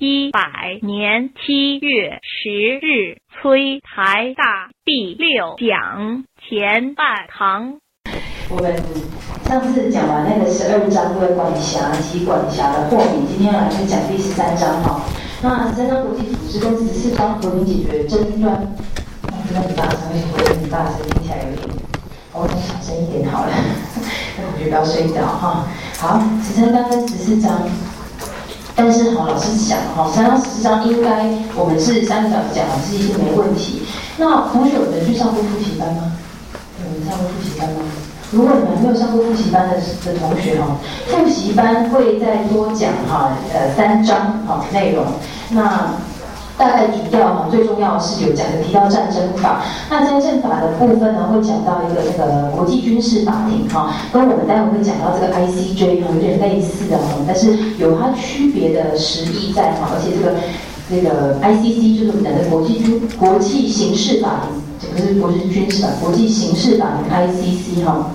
一百年七月十日，崔台大第六讲前半堂。我们上次讲完那个十二章的管辖及管辖的豁免，今天来就讲第十三章哈。那十三章国际组织跟十四章和平解决争端，真的很大声，为什么很大声？听起来有点，我再小声一点好了，让同学不要睡着哈。好，十三章跟十四章。但是好，老师想哈，三到十四章应该我们是三个小时讲完是一定没问题。那同学有人去上过复习班吗？有人上过复习班吗？如果你们没有上过复习班的的同学哈，复习班会再多讲哈，呃，三章哈内容。那大概主要哈，最重要是有讲的提到战争法。那战争法的部分呢，会讲到一个那个国际军事法庭哈，跟我们待会会讲到这个 ICJ 哈，有点类似的哈，但是有它区别的实意在哈，而且这个那个 ICC 就是我们讲的国际军国际刑事法庭，这不是国际军事法，国际刑事法庭 ICC 哈。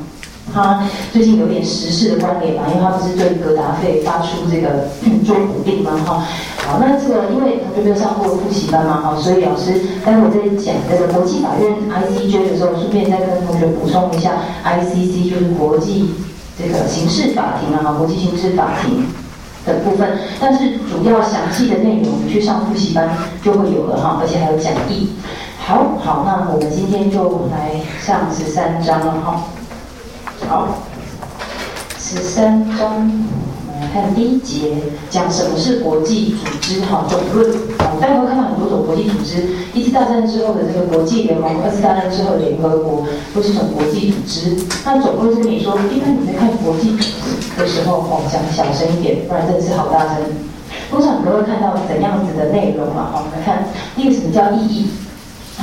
他最近有点时事的关联嘛，因为他不是对格达费发出这个捉捕令嘛，哈。好，那这个因为同学没有上过复习班嘛，哈，所以老师待会在讲这个国际法院 ICJ 的时候，顺便再跟同学补充一下，ICC 就是国际这个刑事法庭啊，国际刑事法庭的部分。但是主要详细的内容，你去上复习班就会有了哈，而且还有讲义。好好，那我们今天就来上十三章了哈。好，十三章，我们来看第一节，讲什么是国际组织哈总论。我们待会看到很多种国际组织，一次大战之后的这个国际联盟，二次大战之后的联合国，都是种国际组织。那总论是跟你说，一般你在看国际组织的时候，哦，讲小声一点，不然真的是好大声。通常你都会看到怎样子的内容嘛？我们来看第一个什么叫意义。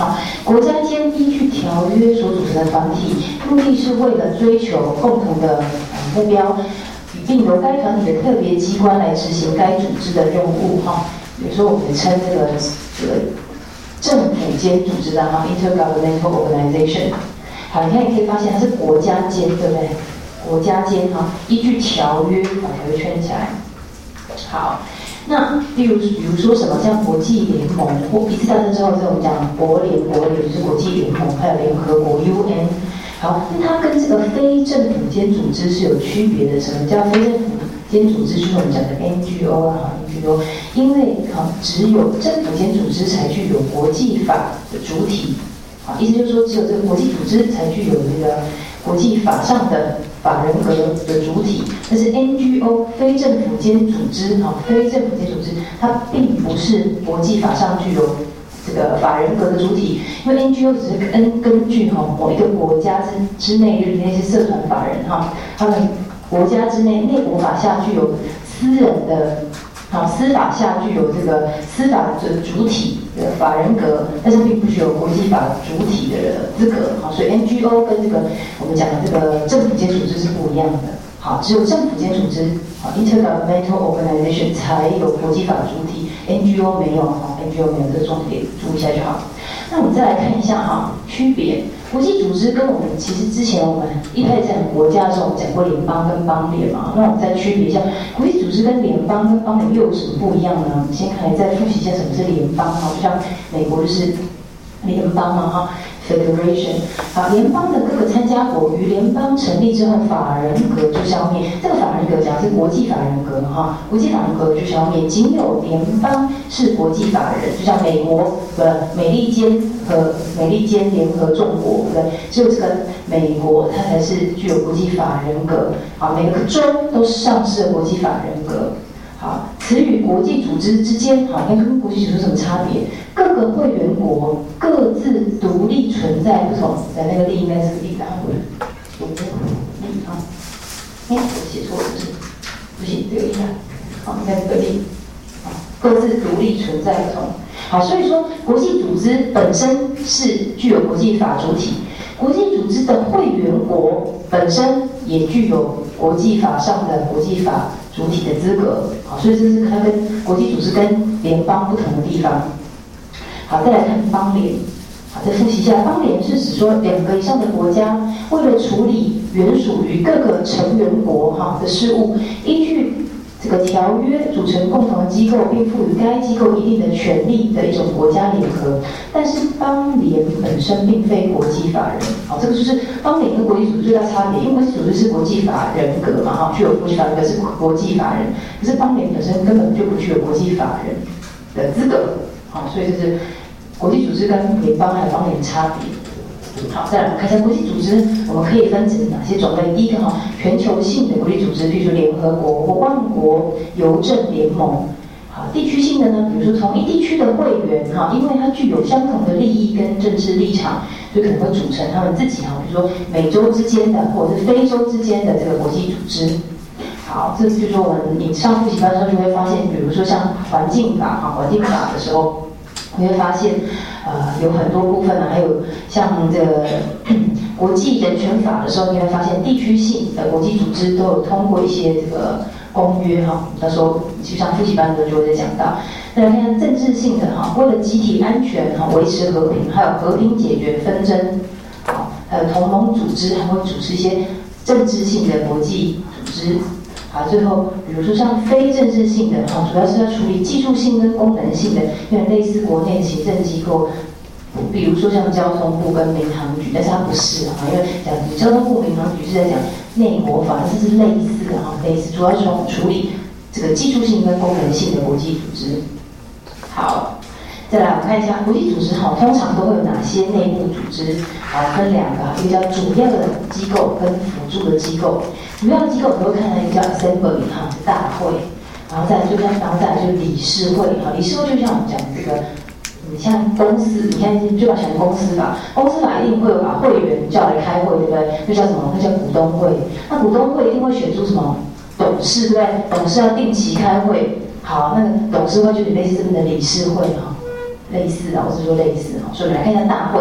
好，国家间依据条约所组成的团体，目的是为了追求共同的目标，并由该团体的特别机关来执行该组织的任务。哈，比如说我们称这个这个政府间组织的哈，intergovernmental organization。好，你看你可以发现它是国家间，对不对？国家间哈，依据条约把条约圈起来。好。那例如，比如说什么像国际联盟，或一次大战之后，这种讲国联，国联就是国际联盟，还有联合国 UN。好，那它跟这个非政府间组织是有区别的。什么叫非政府间组织？就是我们讲的 NGO 啊，NGO。因为好，只有政府间组织才具有国际法的主体。好，意思就是说，只有这个国际组织才具有这个国际法上的。法人格的主体，但是 NGO 非政府间组织，哈，非政府间组织，它并不是国际法上具有这个法人格的主体，因为 NGO 只是根根据哈某一个国家之之内，就是那些社团法人哈，他们国家之内内国法下具有私人的。好，司法下具有这个司法的主体的法人格，但是并不具有国际法主体的资格。好，所以 NGO 跟这个我们讲的这个政府间组织是不一样的。好，只有政府间组织，好，Intergovernmental Organization 才有国际法主体，NGO 没有。好，NGO 没有，这个重点注意一下就好。那我们再来看一下哈，区别国际组织跟我们其实之前我们一开始讲国家的时候，我们讲过联邦跟邦联嘛。那我们再区别一下，国际组织跟联邦跟邦联又有什么不一样呢？我们先看，再复习一下什么是联邦哈，就像美国就是联邦嘛哈。Federation，啊，联邦的各个参加国于联邦成立之后，法人格就消灭。这个法人格讲是国际法人格哈，国际法人格就消灭。仅有联邦是国际法人，就像美国的美利坚和美利坚联合众国，对，只有这个美国它才是具有国际法人格。啊，每个州都上市的国际法人格。好，此与国际组织之间，好，应该跟国际组织有什么差别？各个会员国各自独立存在，不同。在那个地应该是个立，然后独立啊，哎，我写错了，不是不行，这个一下，好，应该是个地，各自独立存在不同。好，所以说国际组织本身是具有国际法主体，国际组织的会员国本身也具有国际法上的国际法。主体的资格，好，所以这是它跟国际组织跟联邦不同的地方。好，再来看邦联，好，再复习一下，邦联是指说两个以上的国家为了处理原属于各个成员国哈的事务，依据这个条约组成共同机构，并赋予该机构一定的权利的一种国家联合，但是邦联本身并非国际法人。好，这个就是邦联跟国际组织最大差别，因为国际组织是国际法人格嘛，哈，具有国际法人格是国际法人，可是邦联本身根本就不具有国际法人的资格。好，所以就是国际组织跟联邦还有邦联差别。好，再来我们看一下国际组织，我们可以分成哪些种类？第一个哈，全球性的国际组织，比如说联合国或万国邮政联盟。好，地区性的呢，比如说同一地区的会员哈，因为它具有相同的利益跟政治立场，就可能会组成他们自己哈，比如说美洲之间的或者是非洲之间的这个国际组织。好，这就是我们你上复习班的时候就会发现，比如说像环境法哈，环境法的时候。你会发现，呃，有很多部分呢，还有像这个国际人权法的时候，你会发现地区性的国际组织都有通过一些这个公约哈。到时候就像复习班的时候就会再讲到。再来看政治性的哈，为了集体安全哈，维持和平，还有和平解决纷争，好，还有同盟组织还会组织一些政治性的国际组织。好，最后，比如说像非政治性的哈，主要是要处理技术性跟功能性的，有点类似国内行政机构，比如说像交通部跟民航局，但是它不是哈，因为讲交通部、民航局是在讲内国法，这是类似的哈，类似主要是处理这个技术性跟功能性的国际组织。好。再来，我们看一下国际组织哈，通常都会有哪些内部组织？啊，分两个，一个叫主要的机构跟辅助的机构。主要的机构我们会看到一个叫 Assembly 哈，大会，然后再就像，然后再来就是理事会哈，理事会就像我们讲这个，你像公司，你看就把想公司法，公司法一定会有把会员叫来开会，对不对？那叫什么？那叫股东会。那股东会一定会选出什么董事，对不对？董事要定期开会。好，那个董事会就是类似这边的理事会哈。类似的，我是说类似哈，所以我们来看一下大会，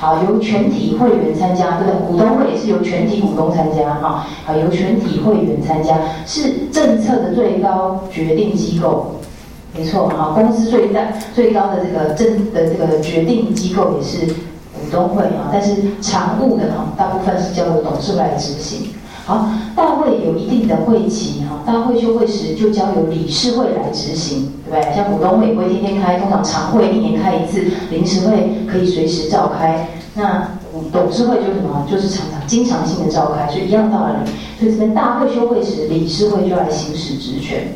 好，由全体会员参加，对不对？股东会也是由全体股东参加哈，好，由全体会员参加，是政策的最高决定机构，没错哈，公司最大最高的这个政的这个决定机构也是股东会啊，但是常务的哈，大部分是交由董事会来执行。好，大会有一定的会期哈，大会休会时就交由理事会来执行，对不对？像股东会不会天天开，通常常会一年开一次，临时会可以随时召开。那董事会就什么？就是常常经常性的召开，所以一样道理。所以这边大会休会时，理事会就来行使职权。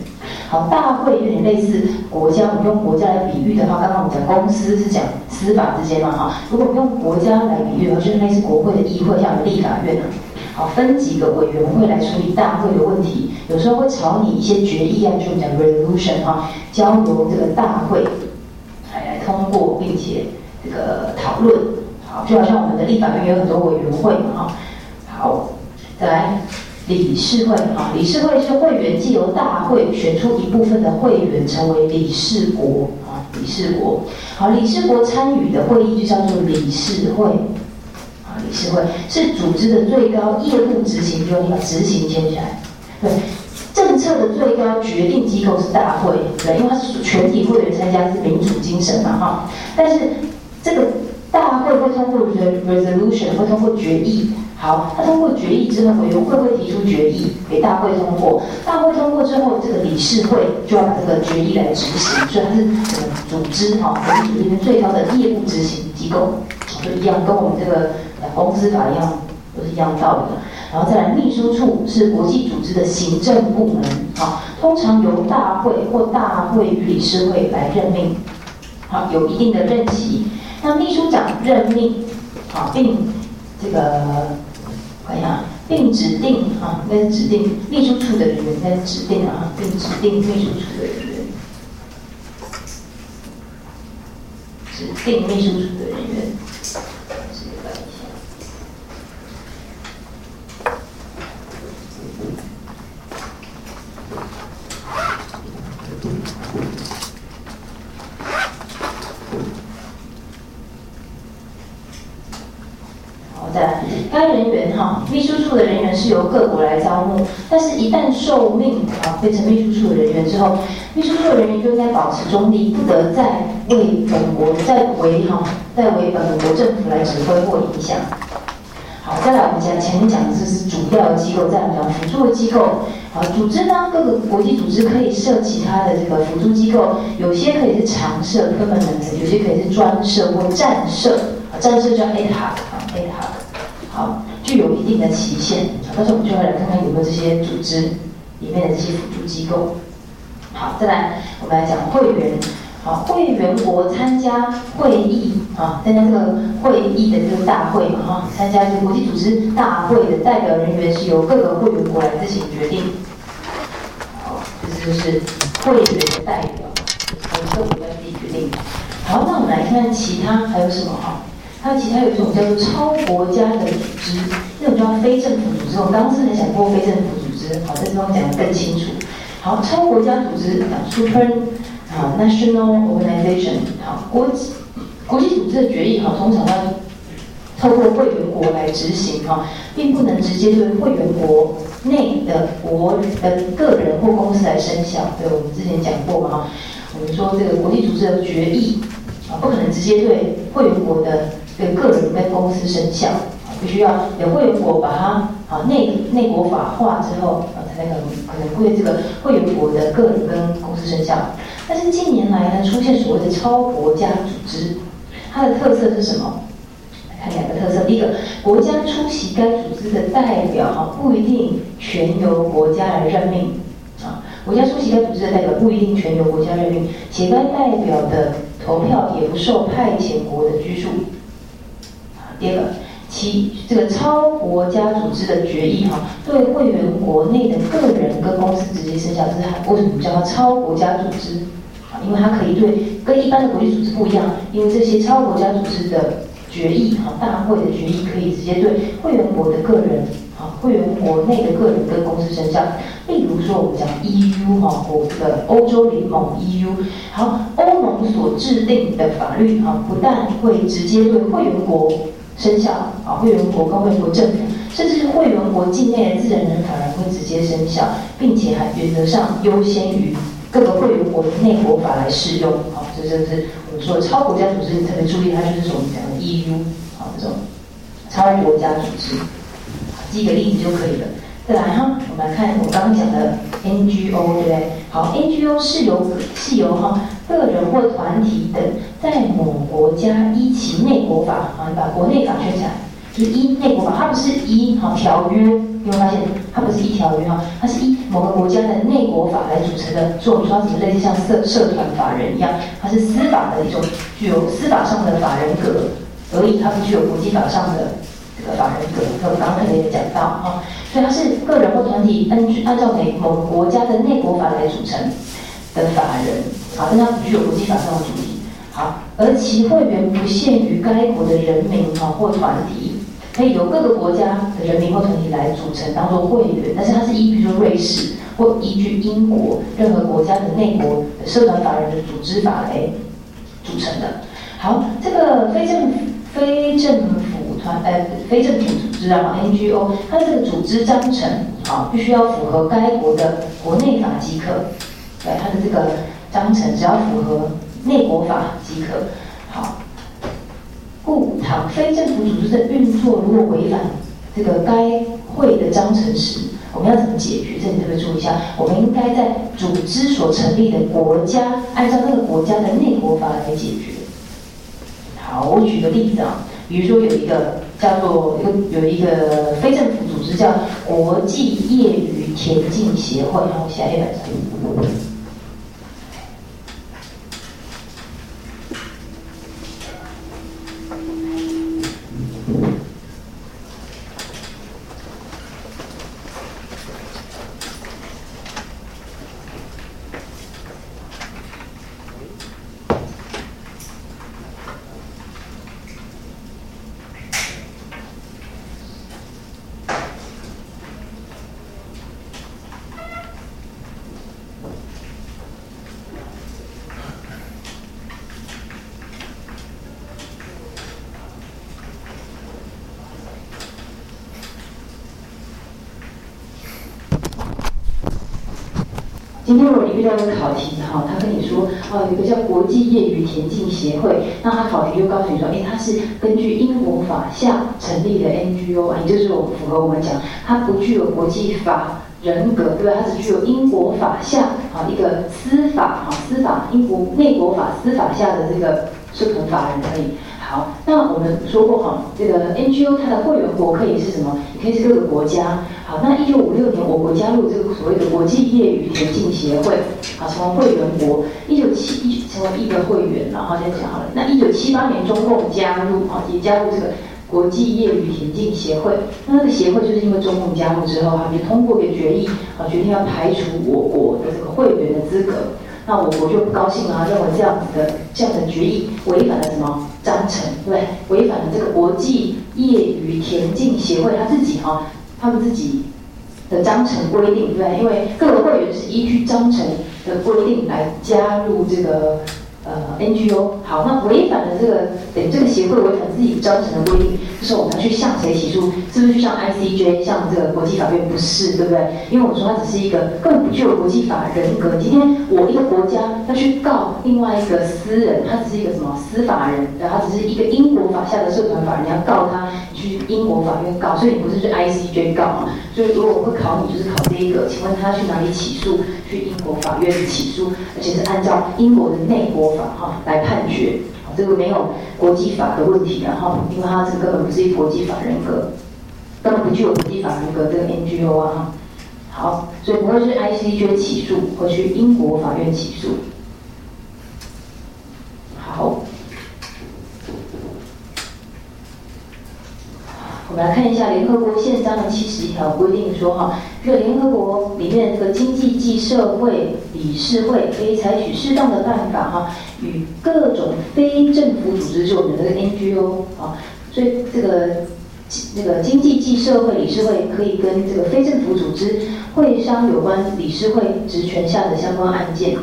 好，大会有点类似国家，我们用国家来比喻的话，刚刚我们讲公司是讲司法之间嘛哈，如果我们用国家来比喻的话，就是类似国会的议会，像立法院啊。好，分几个委员会来处理大会的问题，有时候会草拟一些决议案，就讲 resolution 哈，交由这个大会来来通过，并且这个讨论。好，就好像我们的立法院有很多委员会嘛。好，再来理事会哈，理事会是会员既由大会选出一部分的会员成为理事国啊，理事国。好，理事国参与的会议就叫做理事会。理事会是组织的最高业务执行，就你把执行签起来。对，政策的最高决定机构是大会，对，因为它是全体会员参加，是民主精神嘛，哈。但是这个大会会通过 resolution，会通过决议。好，他通过决议之后，委员会会提出决议给大会通过。大会通过之后，这个理事会就要把这个决议来执行，所以它是这个组织哈，国际组织里面最高的业务执行机构，就一样，跟我们这个呃。公司法一样，都是一样道理的。然后再来，秘书处是国际组织的行政部门，啊，通常由大会或大会与理事会来任命，好，有一定的任期。那秘书长任命，好，并这个哎呀，并指定，啊，应该是指定秘书处的人员，应该是指定啊，并指定秘书处的人员，指定秘书处的人员。该人员哈，秘书处的人员是由但是，一旦受命啊，变成秘书处的人员之后，秘书处的人员就应该保持中立，不得再为本国、再为哈、再为本国政府来指挥或影响。好，再来我们讲前面讲的这是主要的机构，再来讲辅助的机构。好，组织呢，各个国际组织可以设其他的这个辅助机构，有些可以是常设 （permanent），有些可以是专设或战设。啊，暂设叫 ad hoc，啊，ad hoc。好，具有一定的期限。到时候我们就要来看看有没有这些组织里面的这些辅助机构。好，再来我们来讲会员。好，会员国参加会议啊，参加这个会议的这个大会嘛，哈，参加这个国际组织大会的代表人员是由各个会员国来自行决定。好，这就是会员的代表，由各国来自己决定。好，那我们来看看其他还有什么哈？还有其他有一种叫做超国家的组织，种叫非政府组织。我刚刚是很讲过非政府组织，好，在这方讲的更清楚。好，超国家组织讲 super。啊，national organization，好，国际国际组织的决议好，通常要透过会员国来执行哈，并不能直接对会员国内的国的个人或公司来生效。对，我们之前讲过嘛哈，我们说这个国际组织的决议啊，不可能直接对会员国的对个人跟公司生效，必须要由会员国把它啊内内国法化之后啊，才能可能会这个会员国的个人跟公司生效。但是近年来呢，出现所谓的超国家组织，它的特色是什么？看两个特色。第一个，国家出席该组织的代表哈，不一定全由国家来任命啊。国家出席该组织的代表不一定全由国家任命，且该代表的投票也不受派遣国的拘束。第二个，其这个超国家组织的决议哈，对会员国内的个人跟公司直接生效。这是它为什么叫它超国家组织？啊因为它可以对跟一般的国际组织不一样，因为这些超国家组织的决议，哈，大会的决议可以直接对会员国的个人，啊，会员国内的个人跟公司生效。例如说，我们讲 EU 哈，国的欧洲联盟 EU，好，欧盟所制定的法律，哈，不但会直接对会员国生效，啊，会员国跟会员国政府，甚至是会员国境内的自然人反而会直接生效，并且还原则上优先于。各个会员国内国法来适用，啊，这就是我们说的超国家组织你，特别注意它就是我们讲的 EU，啊，这种超国家组织，举个例子就可以了。再来哈，我们来看我刚刚讲的 NGO，对不对？好，NGO 是由是由哈个人或团体等在某国家依其内国法，啊，你把国内法圈起来，就是依内国法，它不是依好条约。你会发现，它不是一条约哈，它是以某个国家的内国法来组成的。所以我们说，什么类似像社社团法人一样，它是司法的一种，具有司法上的法人格而已，它不具有国际法上的法人格。我刚刚也讲到哈，所以它是个人或团体按按照每某国家的内国法来组成的法人，好，但它不具有国际法上的主体。好，而其会员不限于该国的人民哈或团体。可以由各个国家的人民或团体来组成，当做会员，但是它是依比如说瑞士或依据英国任何国家的内国社团法人的组织法来组成的。好，这个非政非政府团呃非政府组织啊 NGO，它这个组织章程好必须要符合该国的国内法即可，对它的这个章程只要符合内国法即可。好。故，倘非政府组织的运作如果违反这个该会的章程时，我们要怎么解决？这里特别注意一下，我们应该在组织所成立的国家，按照那个国家的内国法来解决。好，我举个例子啊，比如说有一个叫做有有一个非政府组织叫国际业余田径协会，然后写了一本。书遇到一个考题哈，他跟你说哦，有个叫国际业余田径协会，那他考题就告诉你说，哎，它是根据英国法下成立的 NGO，也就是我符合我们讲，它不具有国际法人格，对吧？它只具有英国法下啊一个司法哈司法英国内国法司法下的这个社团法人而已。好，那我们说过哈，这个 NGO 它的会员国可以是什么？也可以是各个国家。好，那一九五六年我国加入这个所谓的国际业余田径协会，好，成为会员国。一九七一成为一个会员，然后再讲好了。那一九七八年中共加入，啊，也加入这个国际业余田径协会。那这个协会就是因为中共加入之后，他们就通过一个决议，啊，决定要排除我国的这个会员的资格。那我我就不高兴啊，认为这样子的这样的决议违反了什么章程，对对？违反了这个国际业余田径协会他自己哈，他们自己的章程规定，对对？因为各个会员是依据章程的规定来加入这个。呃，NGO 好，那违反了这个，等这个协会违反自己章程的规定，就是我们要去向谁起诉？是不是去向 ICJ，向这个国际法院？不是，对不对？因为我说它只是一个根本不具有国际法人格。今天我一个国家要去告另外一个私人，他只是一个什么司法人？然后只是一个英国法下的社团法人，你要告他，去英国法院告，所以你不是去 ICJ 告嘛？所以如果我会考你，就是考这一个，请问他去哪里起诉？去英国法院起诉，而且是按照英国的内国法哈来判决，这个没有国际法的问题，然后因为他这根本不是一国际法人格，根本不具有国际法人格这个 NGO 啊，好，所以不会去 ICJ 起诉，会去英国法院起诉，好。我来看一下联合国宪章的七十一条规定说哈，这个联合国里面这个经济暨社会理事会可以采取适当的办法哈，与各种非政府组织，就我们的 NGO 啊，所以这个那个经济暨社会理事会可以跟这个非政府组织会商有关理事会职权下的相关案件。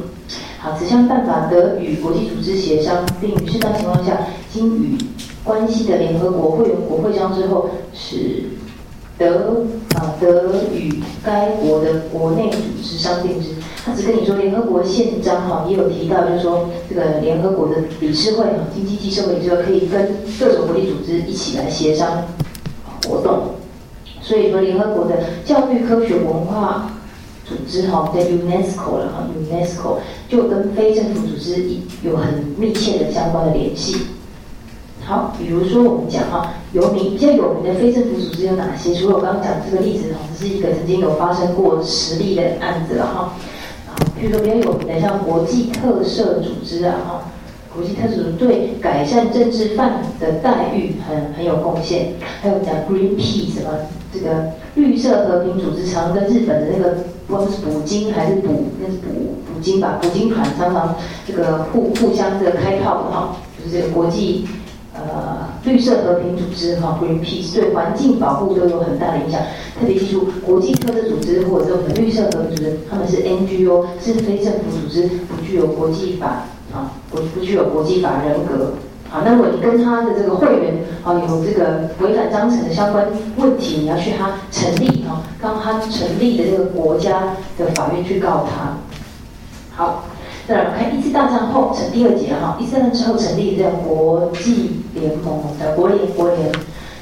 好，此项办法得与国际组织协商，并于适当情况下经与关系的联合国会员国会章之后，使得啊德与该国的国内组织商定之。他只跟你说联合国宪章哈，也有提到，就是说这个联合国的理事会哈，经济及社会之后可以跟各种国际组织一起来协商活动。所以说，联合国的教育、科学、文化。组织哈，在 UNESCO 了哈，UNESCO 就跟非政府组织有很密切的相关的联系。好，比如说我们讲哈，有名比较有名的非政府组织有哪些？除了我刚刚讲这个例子哈，只是一个曾经有发生过实例的案子了哈。啊，比如说比较有名的像国际特赦组织啊哈，国际特赦组织对改善政治犯的待遇很很有贡献。还有讲 Greenpeace 什么这个绿色和平组织，常跟日本的那个。不管是捕鲸还是捕，那是捕捕鲸吧，捕鲸船常常这个互互相这个开炮的哈，就是这个国际呃绿色和平组织哈，Greenpeace 对环境保护都有很大的影响。特别记住，国际特色组织或者这种绿色和平组织，他们是 NGO，是非政府组织，不具有国际法啊，不不具有国际法人格。好，那么你跟他的这个会员啊有这个违反章程的相关问题，你要去他成立啊，刚他成立的这个国家的法院去告他。好，再来看一次大战后成第二节哈，一次大战之后成立的国际联盟的国联国联。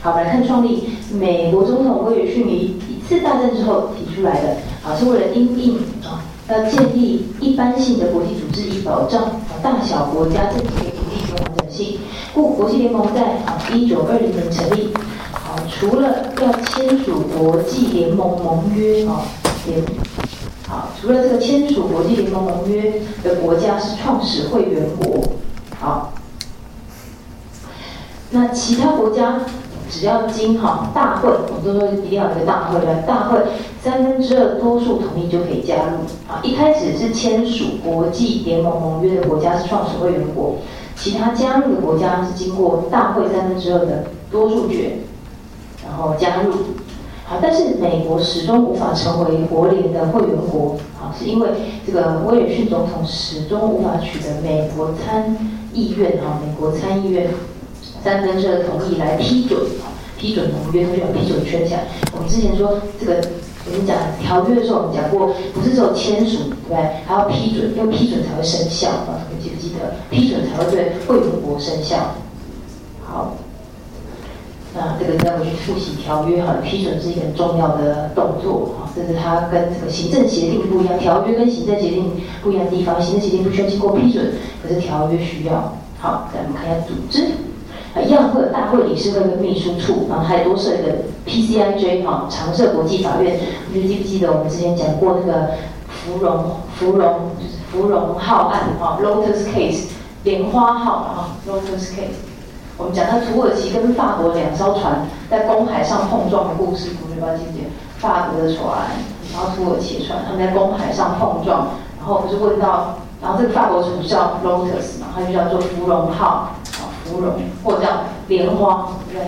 好，我们来看创立美国总统威尔逊于一次大战之后提出来的，啊，是为了因应啊，要建立一般性的国际组织以保障啊大小国家政体独立和完整性。故国际联盟在啊一九二零年成立，好，除了要签署国际联盟盟约啊联，好，除了这个签署国际联盟盟约的国家是创始会员国，好，那其他国家只要经哈大会，我们都说一定要有个大会的，大会三分之二多数同意就可以加入，啊，一开始是签署国际联盟盟约的国家是创始会员国。其他加入的国家是经过大会三分之二的多数决，然后加入。但是美国始终无法成为国联的会员国，啊，是因为这个威尔逊总统始终无法取得美国参议院哈，美国参议院三分之二同意来批准，啊批准盟约，他就把批准圈起来。我们之前说这个我们讲条约的时候，我们讲过，不是只有签署，对不对？还要批准，因为批准才会生效啊。你记不记得？批准才会对会员国生效。好，那这个再回去复习条约哈，批准是一个很重要的动作哈，这是它跟这个行政协定不一样，条约跟行政协定不一样的地方，行政协定不需要经过批准，可是条约需要。好，再我们看一下组织。啊，一样会有大会理事会跟秘书处，然后还多设一个 PCIJ 哈，常设国际法院。你记不记得我们之前讲过那个芙蓉芙蓉芙蓉号案哈，Lotus Case 莲花号哈，Lotus Case。我们讲到土耳其跟法国两艘船在公海上碰撞的故事，同学们记不记得？法国的船，然后土耳其船，他们在公海上碰撞，然后不是问到，然后这个法国船叫 Lotus 嘛，它就叫做芙蓉号啊。芙蓉，或者叫莲花，对不对？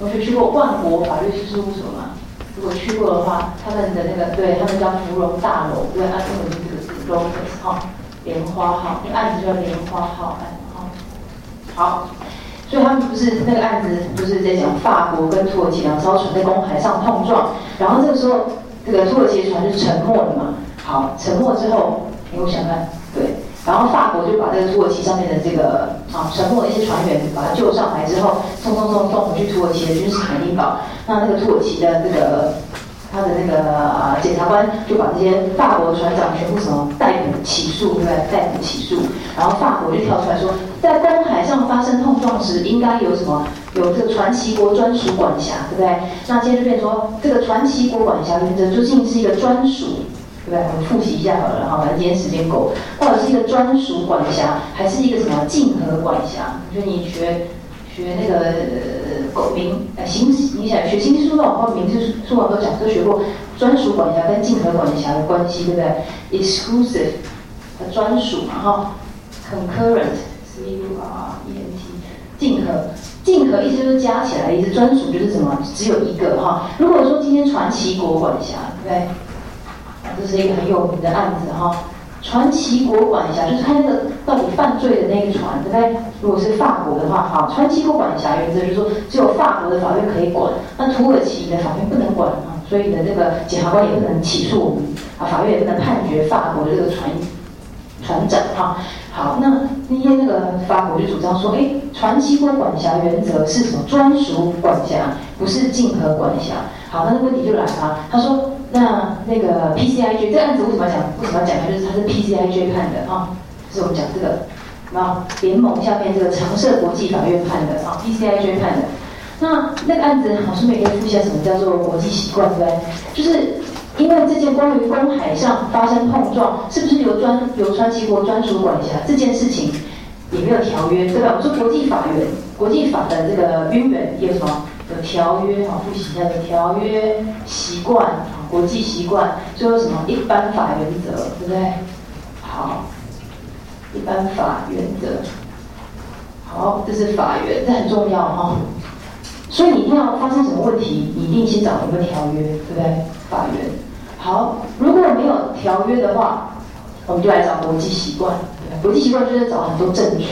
同学去过万国法律师事务所吗？如果去过的话，他们的那个，对他们叫芙蓉大楼，对，按英文这个字，Lotus 哈，莲花号，那个案子叫莲花号案，哈。好，所以他们不是那个案子，就是在讲法国跟土耳其两艘船在公海上碰撞，然后这个时候，这个土耳其船就沉没了嘛。好，沉没之后，你我想看，对。然后法国就把这个土耳其上面的这个啊沉没的一些船员把他救上来之后，送送送送回去土耳其的军事海地堡。那那个土耳其的这个他的那个检察官就把这些法国船长全部什么逮捕起诉，对不对？逮捕起诉。然后法国就跳出来说，在公海上发生碰撞时，应该有什么？有这个传奇国专属管辖，对不对？那接着变说，这个传奇国管辖原则究竟是一个专属？对不对？我们复习一下好了，哈，反正今天时间够。到底是一个专属管辖，还是一个什么竞合管辖？就你学学那个狗名呃刑，你想学刑事诉讼或民事诉讼都讲都学过专属管辖跟竞合管辖的关系，对不对？Exclusive 专属嘛，哈 concurrent U R E N T，竞合，竞合意思就是加起来，意思专属就是什么？只有一个哈。如果说今天传奇国管辖，对不对？这是一个很有名的案子哈，传奇国管辖就是他那个到底犯罪的那个船，对不对？如果是法国的话，哈，传奇国管辖原则就是说只有法国的法院可以管，那土耳其的法院不能管啊，所以呢，这个检察官也不能起诉我们啊，法院也不能判决法国的这个船船长哈。好，那那些那个法国就主张说，哎，传奇国管辖原则是什么？专属管辖，不是竞合管辖。好，那问题就来了，他说。那那个 PCIJ 这案子为什么要讲？为什么要讲？就是它是 PCIJ 判的啊，就是我们讲这个啊联盟下面这个常设国际法院判的啊 PCIJ 判的。那那个案子，好，顺便可以复习下什么叫做国际习惯，对不对？就是因为这件关于公海上发生碰撞，是不是由专由川崎国专属管辖？这件事情也没有条约，对吧？我说国际法院，国际法的这个渊源有什么？有条约啊，复习一下的条约习惯啊，国际习惯，最后什么一般法原则，对不对？好，一般法原则，好，这是法源，这很重要哈。所以你一定要发生什么问题，你一定先找一个条约，对不对？法源。好，如果没有条约的话，我们就来找国际习惯。国际习惯就是找很多证据。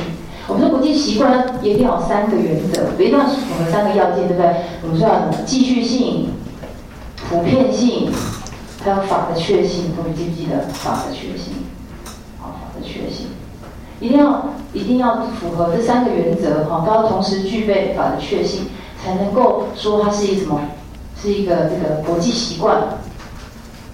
我们说国际习惯一定要有三个原则，一定要符合三个要件，对不对？我们说要什么？继续性、普遍性，还有法的确信。同学记不记得法的确信？好，法的确信，一定要一定要符合这三个原则，哈，都要同时具备法的确信，才能够说它是一什么？是一个这个国际习惯。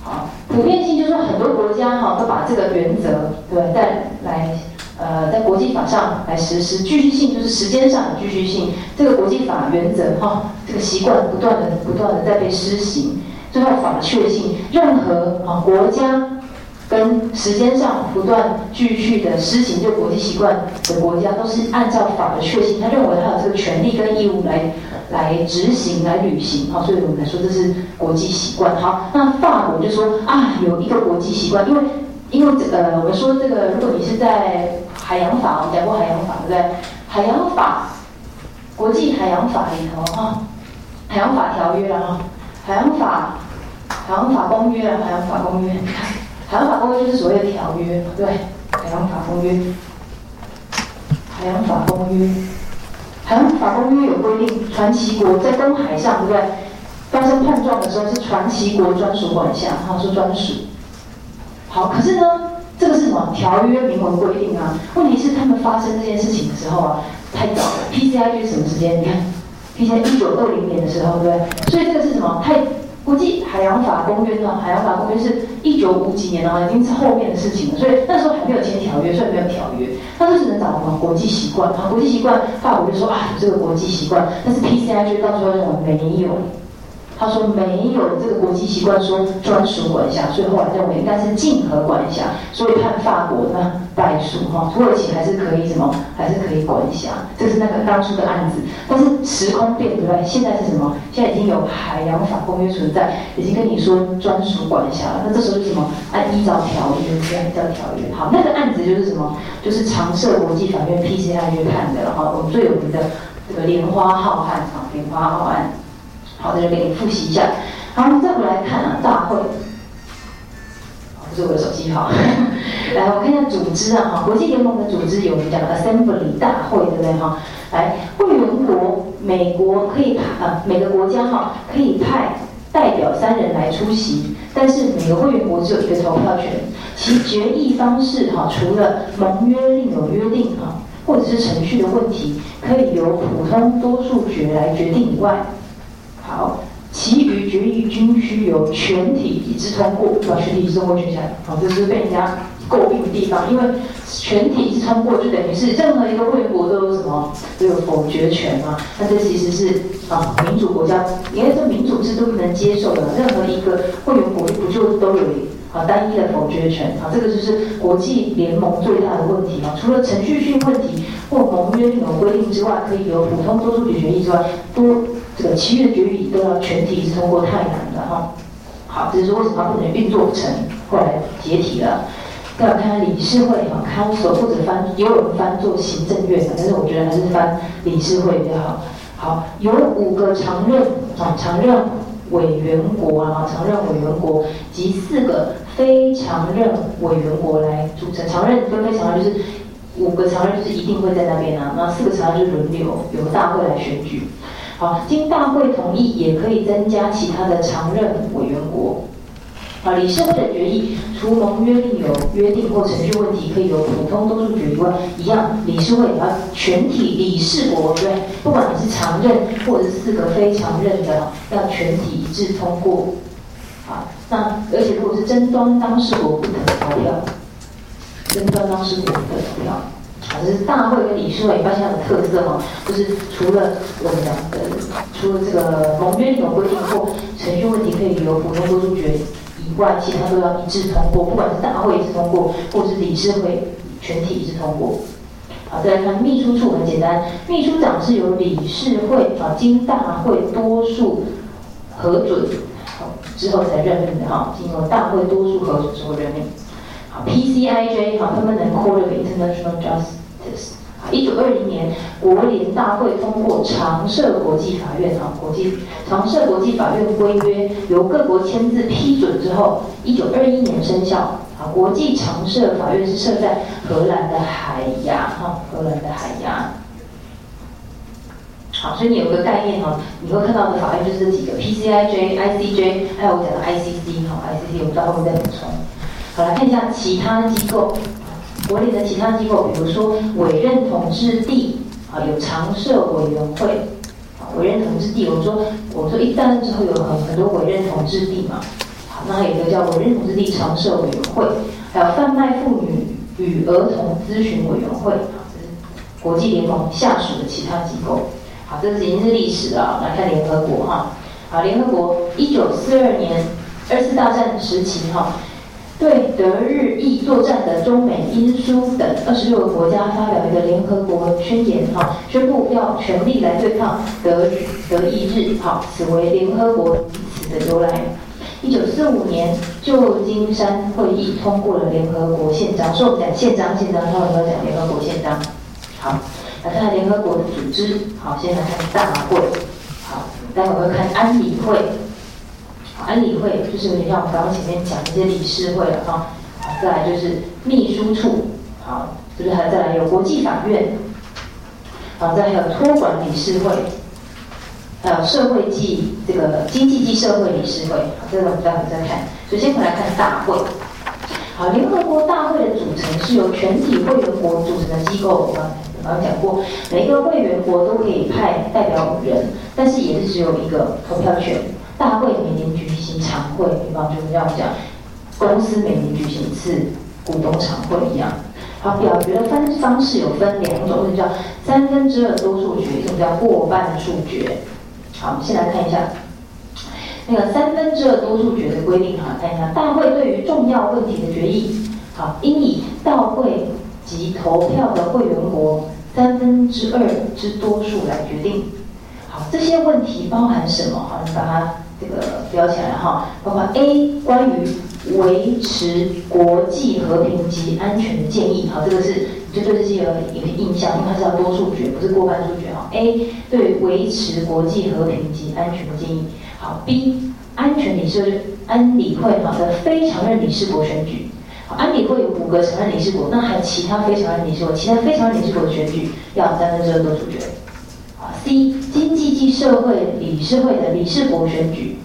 好，普遍性就是说很多国家哈都把这个原则，对，再来。呃，在国际法上来实施，继续性就是时间上的继续性。这个国际法原则哈，这个习惯不断的、不断的在被施行。最后法的确信，任何啊国家跟时间上不断继续的施行这个国际习惯的国家，都是按照法的确信，他认为他有这个权利跟义务来来执行、来履行。好，所以我们来说这是国际习惯。好，那法国就说啊，有一个国际习惯，因为。因为这个，我们说这个，如果你是在海洋法，我们讲过海洋法，对不对？海洋法，国际海洋法里头哈，海洋法条约啊，海洋法，海洋法公约啊，海洋法公约，海洋法公约就是所谓的条约，对，海洋法公约，海洋法公约，海洋法公约有规定，传奇国在东海上，对不对？发生碰撞的时候是传奇国专属管辖，哈，说专属。好，可是呢，这个是什么？条约明文规定啊。问题是他们发生这件事情的时候啊，太早了。PCI 是什么时间？你看，PCI 一九二零年的时候，对不对？所以这个是什么？太国际海洋法公约呢？海洋法公约是一九五几年的已经是后面的事情了。所以那时候还没有签条约，所以没有条约。那就是能找到吗国际习惯？啊，国际习惯，法国就说啊，有这个国际习惯，但是 PCI 就到最后认为没有。他说没有这个国际习惯说专属管辖，所以后来认为应该是竞合管辖，所以判法国呢败诉哈。土耳其还是可以什么，还是可以管辖，这是那个当初的案子。但是时空变对不对？现在是什么？现在已经有海洋法公约存在，已经跟你说专属管辖了。那这时候是什么？按依照条约，依照条约。好，那个案子就是什么？就是常设国际法院 PCI 约判的哈。我们最有名的这个莲花号案啊，莲花号案。好，这就给你复习一下。好，我们再回来看啊，大会。这是我的手机哈。来，我看一下组织啊，哈，国际联盟的组织有我们讲 Assembly 大会，对不对哈？来，会员国美国可以派啊，每个国家哈可以派代表三人来出席，但是每个会员国只有一个投票权。其决议方式哈，除了盟约另有约定哈，或者是程序的问题，可以由普通多数决来决定以外。好，其余决议均需由全体一致通过，把全体一致通过选下来。好，这是被人家诟病的地方，因为全体一致通过就等于是任何一个会员国都有什么都有否决权嘛。那这其实是啊，民主国家，因为这民主制度不能接受的，任何一个会员国不就都有啊单一的否决权？啊，这个就是国际联盟最大的问题啊。除了程序性问题或盟约有规定之外，可以由普通多数决决议之外，多。这个七月决议都要全体是通过，太难了哈。好，这是为什么不能运作成，后来解体了。再来看理事会哈，Council 或者翻，也有人翻做行政院的，但是我觉得还是翻理事会比较好。好，有五个常任啊，常任委员国啊，常任委员国及四个非常任委员国来组成。常任跟非常任就是五个常任是一定会在那边啊，那四个常任就是轮流由大会来选举。好，经大会同意，也可以增加其他的常任委员国。啊，理事会的决议，除盟约定有约定或程序问题可以由普通多数决以外，一样，理事会要全体理事国，对，不管你是常任或者是四个非常任的，要全体一致通过。好，那而且如果是争端当事国不得投票，争端当事国不得投票。这是大会跟理事会发现它的特色哈，就是除了我们讲的，除了这个盟约有规定或程序问题可以由普通多数决以外，其他都要一致通过，不管是大会一致通过，或是理事会全体一致通过。好，再来看秘书处，很简单，秘书长是由理事会啊经大会多数核准好之后才任命的哈，经过大会多数核准之后任命。，PCIJ 哈，他们能 call 这个 international justice。啊，一九二零年国联大会通过常设国际法院啊，国际常设国际法院规约由各国签字批准之后，一九二一年生效。啊，国际常设法院是设在荷兰的海牙哈，荷兰的海牙。好，所以你有个概念哈，你会看到的法院就是这几个 PCIJ、ICJ，还有我讲的 ICC 哈，ICC 我们到后面再补充。好，来看一下其他机构。国里的其他机构，比如说委任统治地啊，有常设委员会啊，委任统治地，我说我说一旦之后有很很多委任统治地嘛，好，那有一个叫委任统治地常设委员会，还有贩卖妇女与儿童咨询委员会，这是国际联盟下属的其他机构。好，这已经是历史了，来看联合国哈，啊，联合国一九四二年二次大战时期哈。对德日意作战的中美英苏等二十六个国家发表一个联合国宣言，哈，宣布要全力来对抗德德意日，好，此为联合国一词的由来。一九四五年，旧金山会议通过了联合国宪章，说我们讲宪章，宪章，他们要讲联合国宪章。好，来看联合国的组织，好，先来看大会，好，待会会看安理会。安理会就是有点像我们刚刚前面讲的一些理事会了哈，再来就是秘书处，好，就是还再来有国际法院，好，再还有托管理事会，还有社会暨这个经济暨社会理事会，好这个我们待会再看。首先我们来看大会。好，联合国大会的组成是由全体会员国组成的机构。我刚刚讲过，每一个会员国都可以派代表五人，但是也是只有一个投票权。大会每年举行常会，比方就是这样讲，公司每年举行一次股东常会一样。好，表决的分方式有分两种，一种叫三分之二多数决，一种叫过半数决。好，我们先来看一下那个三分之二多数决的规定。哈，看一下大会对于重要问题的决议，好，应以到会及投票的会员国三分之二之多数来决定。好，这些问题包含什么？好，你把它这个标起来哈，包括 A 关于。维持国际和平及安全的建议，好，这个是就对这些有有些印象，因为它是要多数决，不是过半数决哈。A 对维持国际和平及安全的建议，好。B 安全理事会安理会哈的非常任理事国选举，好，安理会有五个常任理事国，那还有其他非常任理事国，其他非常任理事国的选举要三分之二多数决。，C 经济及社会理事会的理事国选举。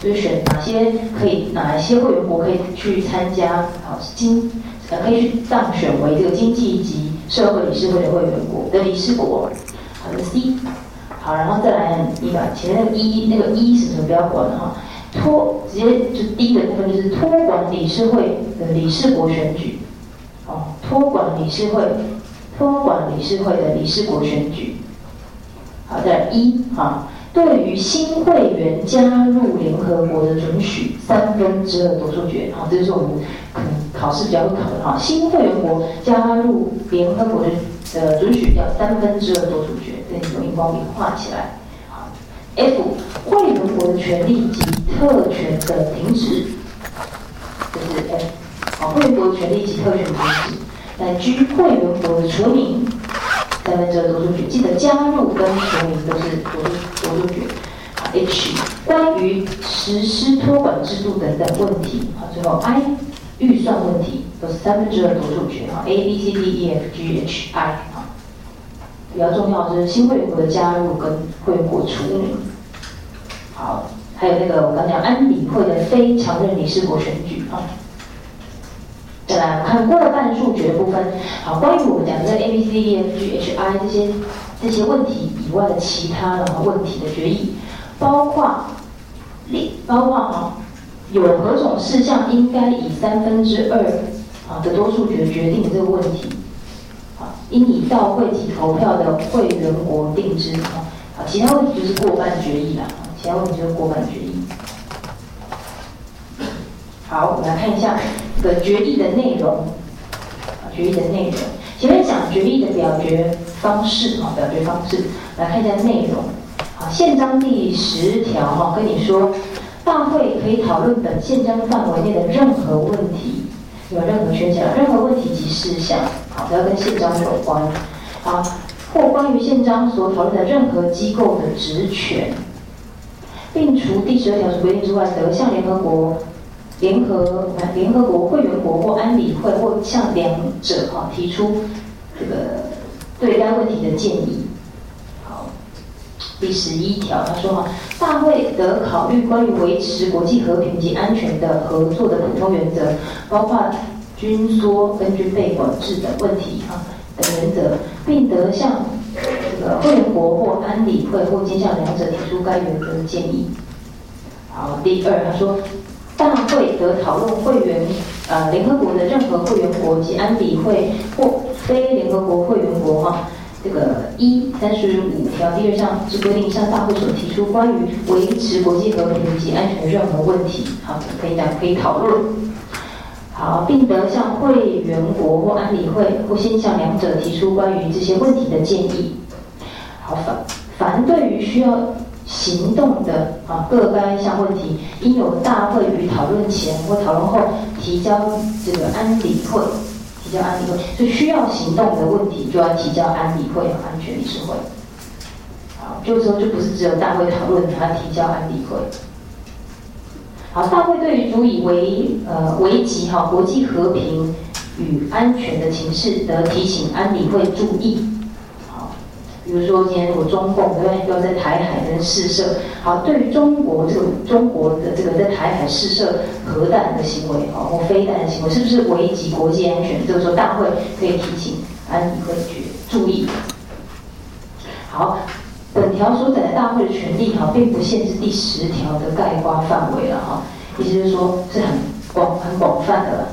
就是选哪些可以，哪一些会员国可以去参加，好经呃可以去当选为这个经济及社会理事会的会员国的理事国，好的 C，好，然后再来你把前面那个一那个一是什么不要管哈，托直接就第一个部分就是托管理事会的理事国选举，哦，托管理事会托管理事会的理事国选举，好的一啊。对于新会员加入联合国的准许，三分之二多数决，好，这是我们可能考试比较会考的哈。新会员国加入联合国的呃准许要三分之二多数决，这里用荧光笔画起来。好，F 会员国的权利及特权的停止，这是 F，好，会员国的权利及特权停止。在居会员国的除名。三分之二多数决，记得加入跟除名都是多数多数决。H 关于实施托管制度等等问题，好，最后 I 预算问题都是三分之二多数决。哈，A B C D E F G H I 啊，比较重要就是新会员国的加入跟会员国除名。好，还有那个我刚讲安理会的非常任理事国选举啊。再来看过半数决的部分。好，关于我们讲的 A B C D F G H I 这些这些问题以外的其他的问题的决议，包括例包括啊，有何种事项应该以三分之二啊的多数决决定这个问题？啊，应以到会及投票的会员国定之啊。啊，其他问题就是过半决议啦。其他问题就是过半决议。好，我们来看一下这。个决议的内容，决议的内容，前面讲决议的表决方式，哈，表决方式，来看一下内容。好，宪章第十条，哈，跟你说，大会可以讨论本宪章范围内的任何问题，有任何选项，任何问题及事项，好，只要跟宪章有关，好，或关于宪章所讨论的任何机构的职权，并除第十二条所规定之外，得向联合国。联合联合国会员国或安理会或向两者哈提出这个对该问题的建议。好，第十一条他说哈，大会得考虑关于维持国际和平及安全的合作的普通原则，包括军缩跟军备管制的问题哈等原则，并得向这个会员国或安理会或经向两者提出该原则的建议。好，第二他说。大会得讨论会员，呃，联合国的任何会员国及安理会或非联合国会员国哈，这个一三十五条第二项之规定向大会所提出关于维持国际和平及安全任何问题，好，可以讲可以讨论。好，并得向会员国或安理会或先向两者提出关于这些问题的建议。好，反反对于需要。行动的啊各该项问题，应有大会于讨论前或讨论后提交这个安理会，提交安理会，所以需要行动的问题就要提交安理会安全理事会。好，就是说就不是只有大会讨论，还要提交安理会。好，大会对于足以危呃危及哈国际和平与安全的情势，得提醒安理会注意。比如说今天我中共对不对？要在台海跟试射，好，对于中国这个中国的这个在台海试射核弹的行为啊，或飞弹的行为，是不是危及国际安全？这个时候大会可以提醒安理会去注意。好，本条所载的大会的权利哈，并不限制第十条的概括范围了哈，意思是说是很广很广泛的了。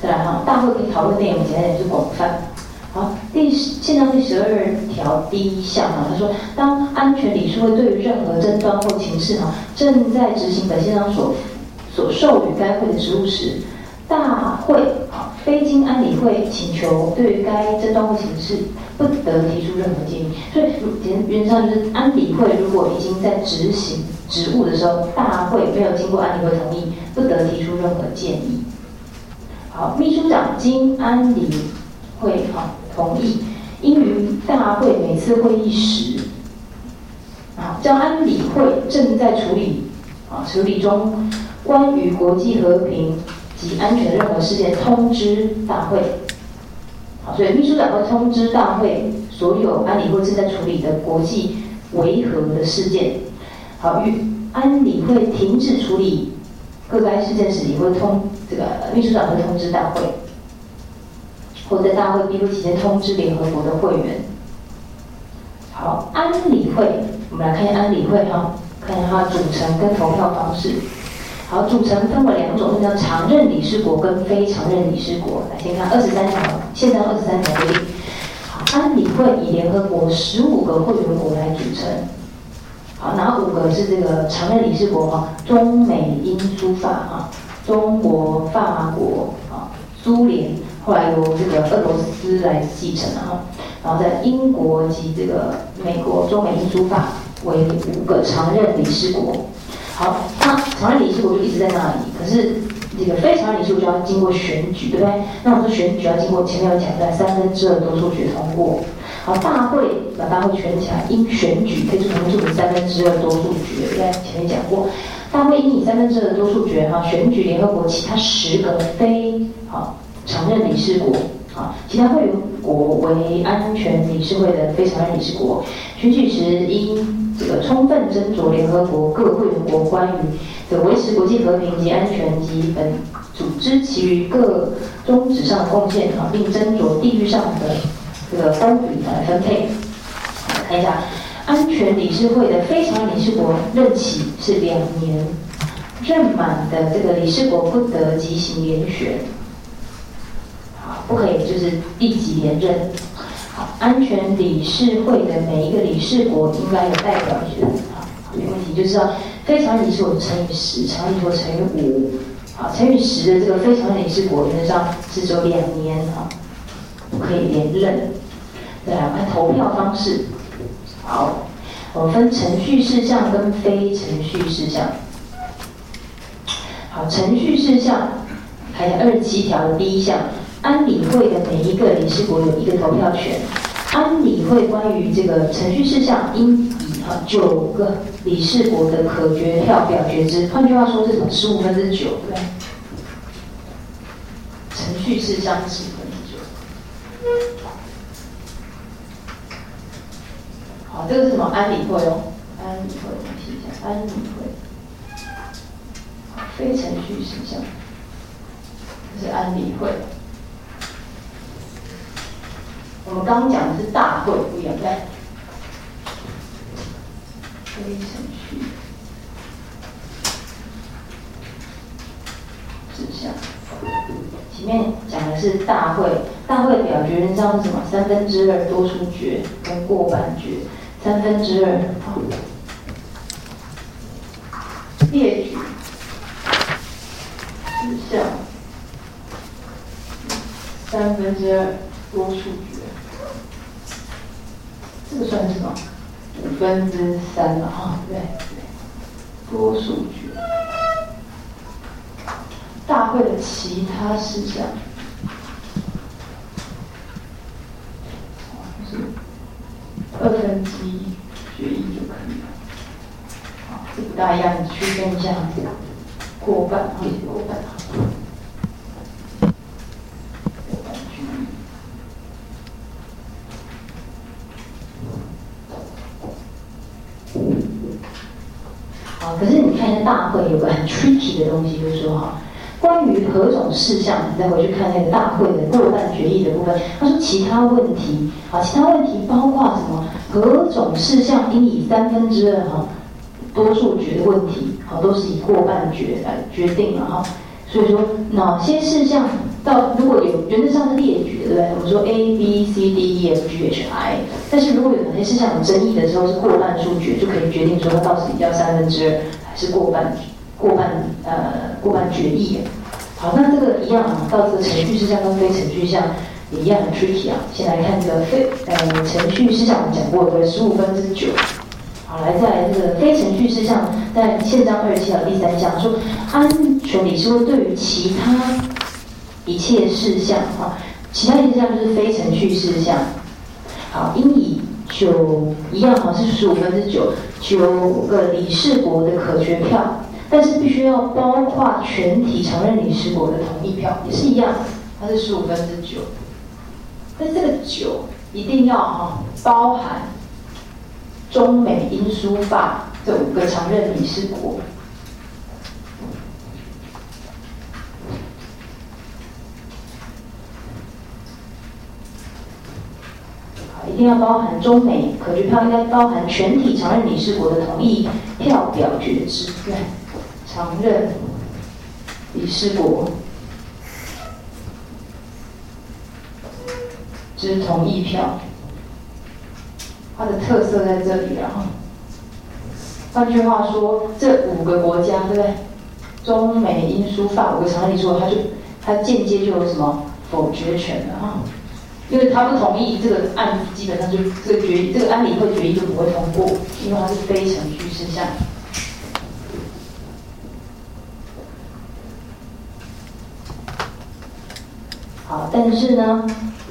再来哈，大会可以讨论内容，简单点是广泛。好，第现在第十二条第一项啊，他说，当安全理事会对于任何争端或情势哈，正在执行本宪章所所授予该会的职务时，大会啊，非经安理会请求，对于该争端或情势不得提出任何建议。所以原原则上就是，安理会如果已经在执行职务的时候，大会没有经过安理会同意，不得提出任何建议。好，秘书长经安理会哈。同意，应于大会每次会议时，啊，将安理会正在处理啊处理中关于国际和平及安全任何事件通知大会。好，所以秘书长会通知大会所有安理会正在处理的国际维和的事件。好，与安理会停止处理各该事件时，也会通这个秘书长会通知大会。或在大会闭会期间通知联合国的会员。好，安理会，我们来看一下安理会哈，看一下它的组成跟投票方式。好，组成分为两种，叫常任理事国跟非常任理事国。来先看二十三条，现在二十三条规定，好，安理会以联合国十五个会员国来组成。好，哪五个是这个常任理事国哈？中美英苏法哈，中国、法国啊，苏联。后来由这个俄罗斯来继承了哈，然后在英国及这个美国中美英苏法为五个常任理事国。好，那常任理事国就一直在那里，可是这个非常理事国就要经过选举，对不对？那我们说选举要经过前面有讲在三分之二多数决通过。好，大会把大会选起来，因选举可以从这三分之二多数决，在前面讲过，大会因以三分之二多数决哈选举联合国其他十个非好。常任理事国啊，其他会员国为安全理事会的非常任理事国，选举时应这个充分斟酌联合国各会员国关于的维持国际和平及安全及本组织其余各宗旨上的贡献啊，并斟酌地域上的这个公允来分配。看一下，安全理事会的非常理事国任期是两年，任满的这个理事国不得即行连选。不可以，就是立即连任。好，安全理事会的每一个理事国应该有代表权。好，没问题，就是要非常理事国乘以十，常任理事国乘以五。好，乘以十的这个非常理事国原则上是只有两年啊，不可以连任。再来看投票方式。好，我分程序事项跟非程序事项。好，程序事项，还有二十七条的第一项。安理会的每一个理事国有一个投票权。安理会关于这个程序事项，应以啊九个理事国的可决票表决之。换句话说，是什么？十五分之九，对。程序事项十五分之九。好，这个是什么？安理会哦，安理会，我们提一下，安理会。非程序事项，这是安理会。我们刚刚讲的是大会，不一样，对。非程序事项，前面讲的是大会，大会表决人上是什么？三分之二多数决跟过半决，三分之二。列举事项，三分之二多数。这个算什么？五分之三了哈，对对，多数决。大会的其他事项，是二分之一决议就可以了。好，这不大一样，你区分一下，过半啊，过半。好，可是你看一下大会有个很 tricky 的东西，就是说哈，关于何种事项，你再回去看那个大会的过半决议的部分，他说其他问题，啊，其他问题包括什么？何种事项应以三分之二哈多数决的问题，好，都是以过半决来决定了哈。所以说哪些事项到如果有原则上是列举，对不对？我们说 A B C D E F G H I，但是如果有哪些事项有争议的时候，是过半数决就可以决定说它到底要三分之二还是过半过半呃过半决议。好，那这个一样啊，到这个程序事项跟非程序项也一样很 tricky 啊。先来看这个非呃程序事项，我们讲过对，十五分之九。好，来再来这个非程序事项，在宪章二十七条第三项说，安全理事会对于其他一切事项啊，其他事项就是非程序事项，好，应以九一样哈是十五分之九九个理事国的可决票，但是必须要包括全体常任理事国的同意票，也是一样，它是十五分之九，但这个九一定要哈包含。中美英苏法这五个常任理事国，一定要包含中美可决票，应该包含全体常任理事国的同意票表决之对，常任理事国之同意票。它的特色在这里，然后，换句话说，这五个国家，对不对？中美英苏法五个常任理事国，它就它间接就有什么否决权了哈，因为他不同意这个案子，基本上就这个决议，这个安理会决议就不会通过，因为它是非程序事项。好，但是呢？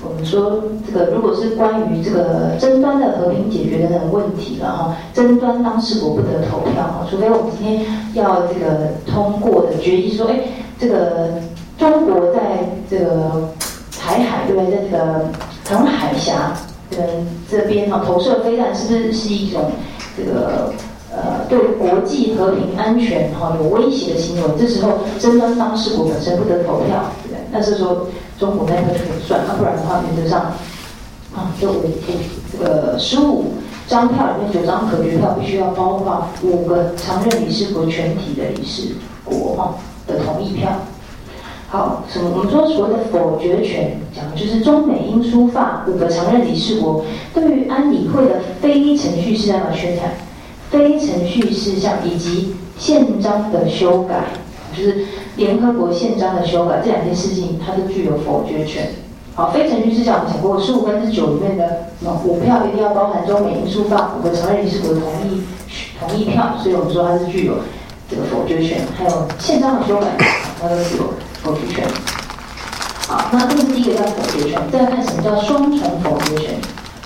我们说这个，如果是关于这个争端的和平解决的问题了哈，争端当事国不得投票哈，除非我们今天要这个通过的决议说，哎，这个中国在这个台海对不对，这个台湾海峡跟这边哈投射飞弹，是不是是一种这个呃对国际和平安全哈有威胁的行为？这时候争端当事国本身不得投票，对不对？那是说。中国那个就可以算，那不然的话，原则上，啊，就五五这个十五张票里面九张可决票，必须要包括五个常任理事国全体的理事国哈的同意票。好，什么？我们说所谓的否决权，讲的就是中美英苏法五个常任理事国对于安理会的非程序事项的宣采、非程序事项以及宪章的修改。就是联合国宪章的修改这两件事情，它都具有否决权。好，非程序事项我们讲过，十五分之九里面的五票一定要包含中美英苏法五个常任理事国的同意同意票，所以我们说它是具有这个否决权。还有宪章的修改，它都具有否决权。好，那这是第一个叫否决权。再看什么叫双重否决权？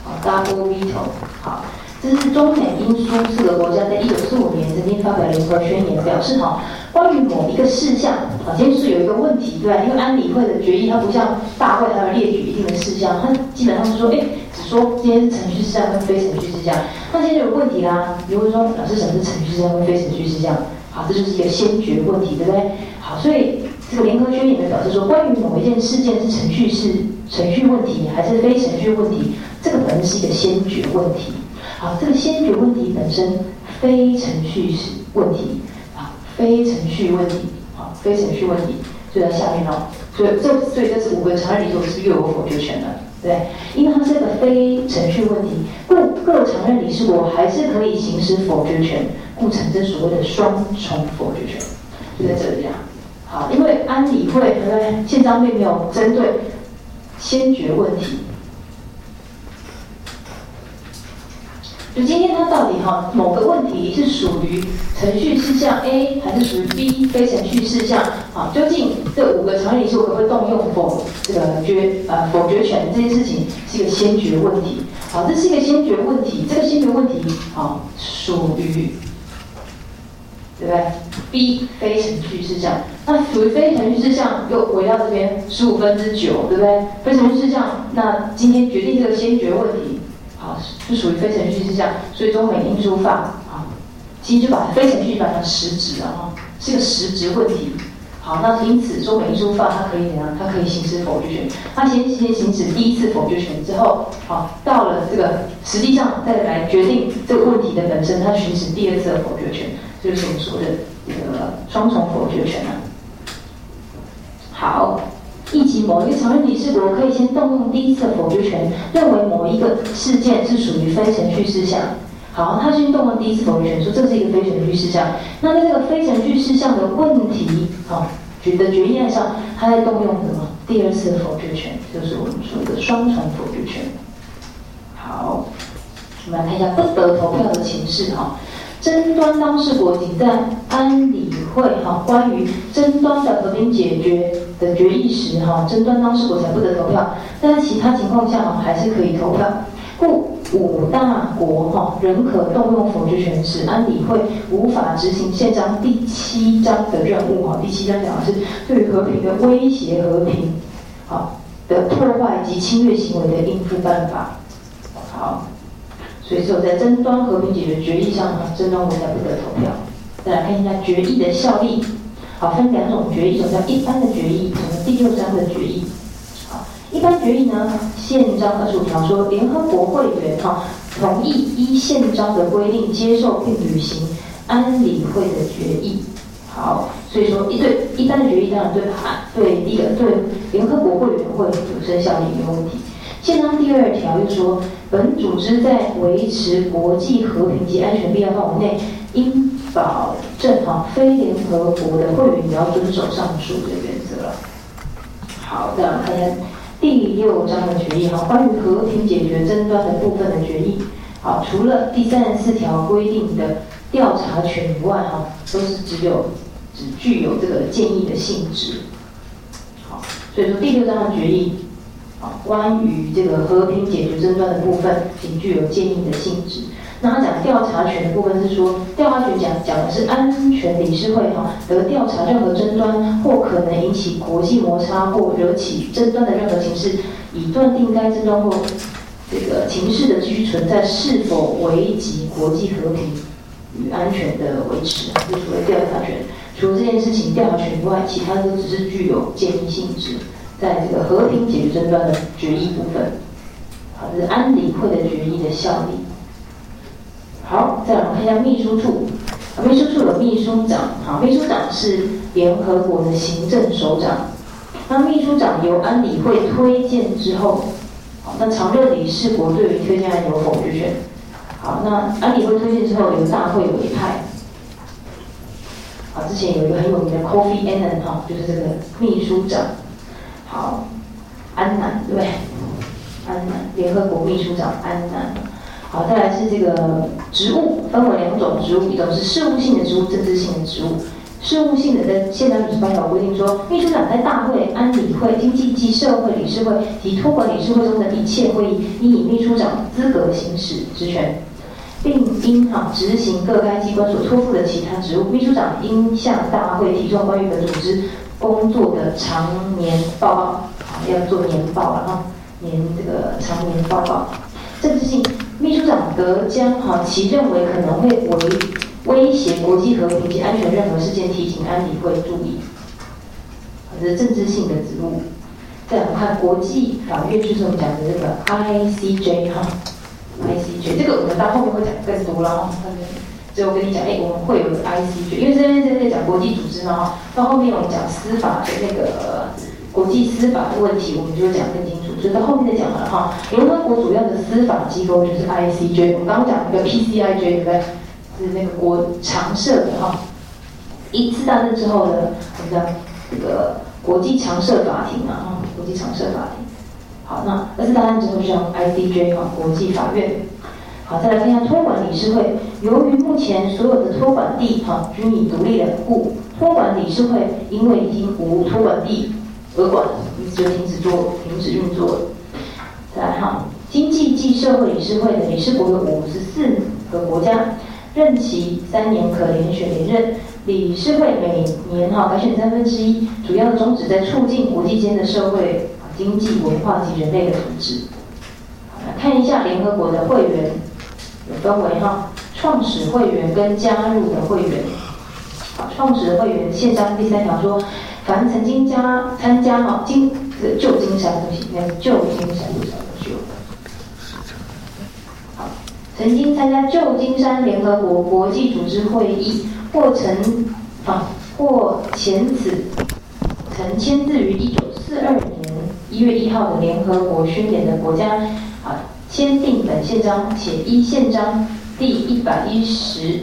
好，double veto。好。这是中美英苏四个国家在一九四五年曾经发表联合宣言，表示哈，关于某一个事项，啊，今天是有一个问题，对吧？因为安理会的决议它不像大会，它要列举一定的事项，它基本上是说，哎，只说今天是程序事项跟非程序事项。那现在就有问题啦，比如说老师什么是程序事项跟非程序事项？好，这就是一个先决问题，对不对？好，所以这个联合宣言呢表示说，关于某一件事件是程序是程序问题还是非程序问题，这个本身是一个先决问题。好，这个先决问题本身非程序是问题啊，非程序问题啊，非程序问题就在下面哦。所以这所以这是五个常任理事国是又有否决权的，对因为它是一个非程序问题，故各常任理事国还是可以行使否决权，故产生所谓的双重否决权，就在这里啊。好，因为安理会对不对？宪章并没有针对先决问题。就今天它到底哈某个问题是属于程序事项 A 还是属于 B 非程序事项啊？究竟这五个常理事会不会动用否这个决呃否决权这件事情是一个先决问题。好，这是一个先决问题，这个先决问题啊属于对不对？B 非程序事项，那属于非程序事项又回到这边十五分之九，对不对？非程序事项，那今天决定这个先决问题。好是属于非程序事项，所以中美英苏法啊，其实就把非程序把它实质了哈，是个实质问题。好，那因此中美书法它可以怎样？它可以行使否决权。它先先行使第一次否决权之后，好，到了这个实际上再来决定这个问题的本身，它行使第二次的否决权，就是我们说的这个双重否决权啊。好，以及某一个常任理事国可以先动用第一次的否决权，认为某一个事件是属于非程序事项。好，他先动用第一次否决权，说这是一个非程序事项。那在这个非程序事项的问题，好，举的决议案上，他在动用什么？第二次的否决权，就是我们说的双重否决权。好，我们来看一下不得投票的情势哈。争端当事国仅在安理会哈关于争端的和平解决的决议时哈，争端当事国才不得投票，但在其他情况下哈还是可以投票。故五大国哈仍可动用否决权，使安理会无法执行宪章第七章的任务哈。第七章讲的是对和平的威胁、和平好的破坏及侵略行为的应付办法。好。所以只有在争端和平解决决议上呢，争端国才不得投票。再来看一下决议的效力，好，分两种决议，一种叫一般的决议，什么第六章的决议。好，一般决议呢，宪章二十五条说，联合国会员哈同意依宪章的规定接受并履行安理会的决议。好，所以说一对一般的决议当然对啊对第一个对联合国会员会有生效力没有问题。宪章第二条又说，本组织在维持国际和平及安全必要范围内，应保证哈非联合国的会员也要遵守上述的原则了。好，再来看一下第六章的决议哈，关于和平解决争端的部分的决议。好，除了第三十四条规定的调查权以外哈，都是只有只具有这个建议的性质。好，所以说第六章的决议。啊，关于这个和平解决争端的部分，仅具有建议的性质。那他讲调查权的部分是说，调查权讲讲的是安全理事会哈，得调查任何争端或可能引起国际摩擦或惹起争端的任何形式，以断定该争端或这个情势的继续存在是否危及国际和平与安全的维持，就所谓调查权。除了这件事情调查权以外，其他都只是具有建议性质。在这个和平解决争端的决议部分，好，这是安理会的决议的效力。好，再来我们看一下秘书处，秘书处有秘书长，好，秘书长是联合国的行政首长。那秘书长由安理会推荐之后，好，那常任理事国对于推荐案有否决权。好，那安理会推荐之后由大会委派。好，之前有一个很有名的 Kofi Annan 哈，就是这个秘书长。好，安南对不对？安南联合国秘书长安南。好，再来是这个职务，分为两种职务，一种是事务性的职务，政治性的职务。事务性的在宪章里十八条规定说，秘书长在大会、安理会、经济及社会理事会及托管理事会中的一切会议，应以秘书长资格行使职权，并应哈执行各该机关所托付的其他职务。秘书长应向大会提出关于本组织。工作的常年报告，啊，要做年报了哈，年这个常年报告。政治性秘书长德江哈其认为可能会为威胁国际和平及安全任何事件提醒安理会注意，这是政治性的职务。再我们看国际法院，就是我们讲的这个 ICJ 哈，ICJ 这个我们到后面会讲更多了哈。所以我跟你讲，哎，我们会有 ICJ，因为这边在在讲国际组织嘛，到后面我们讲司法的那个国际司法的问题，我们就讲更清楚。所以到后面再讲了哈，联合国主要的司法机构就是 ICJ，我们刚刚讲那个 PCIJ 对不对？是那个国常设的哈。一次大战之后呢，我们讲这个国际常设法庭啊，哈，国际常设法庭。好，那二次大战之后就叫 ICJ 哈，国际法院。好，再来看一下托管理事会。由于目前所有的托管地哈均已独立了，故托管理事会因为已经无托管地而管，因此就停止做停止运作。再来哈，经济暨社会理事会的理事国有五十四个国家，任期三年可连选连任。理事会每年哈改选三分之一，主要的宗旨在促进国际间的社会、经济、文化及人类的福祉。来看一下联合国的会员有。分为哈创始会员跟加入的会员。好，创始会员宪章第三条说，凡曾经加参加哈金旧金山不行，那旧金山多少个旧？好，曾经参加旧金山联合国国际组织会议或曾啊或前此曾签字于一九四二年一月一号的联合国宣言的国家啊，签订本宪章，且依宪章第一百一十。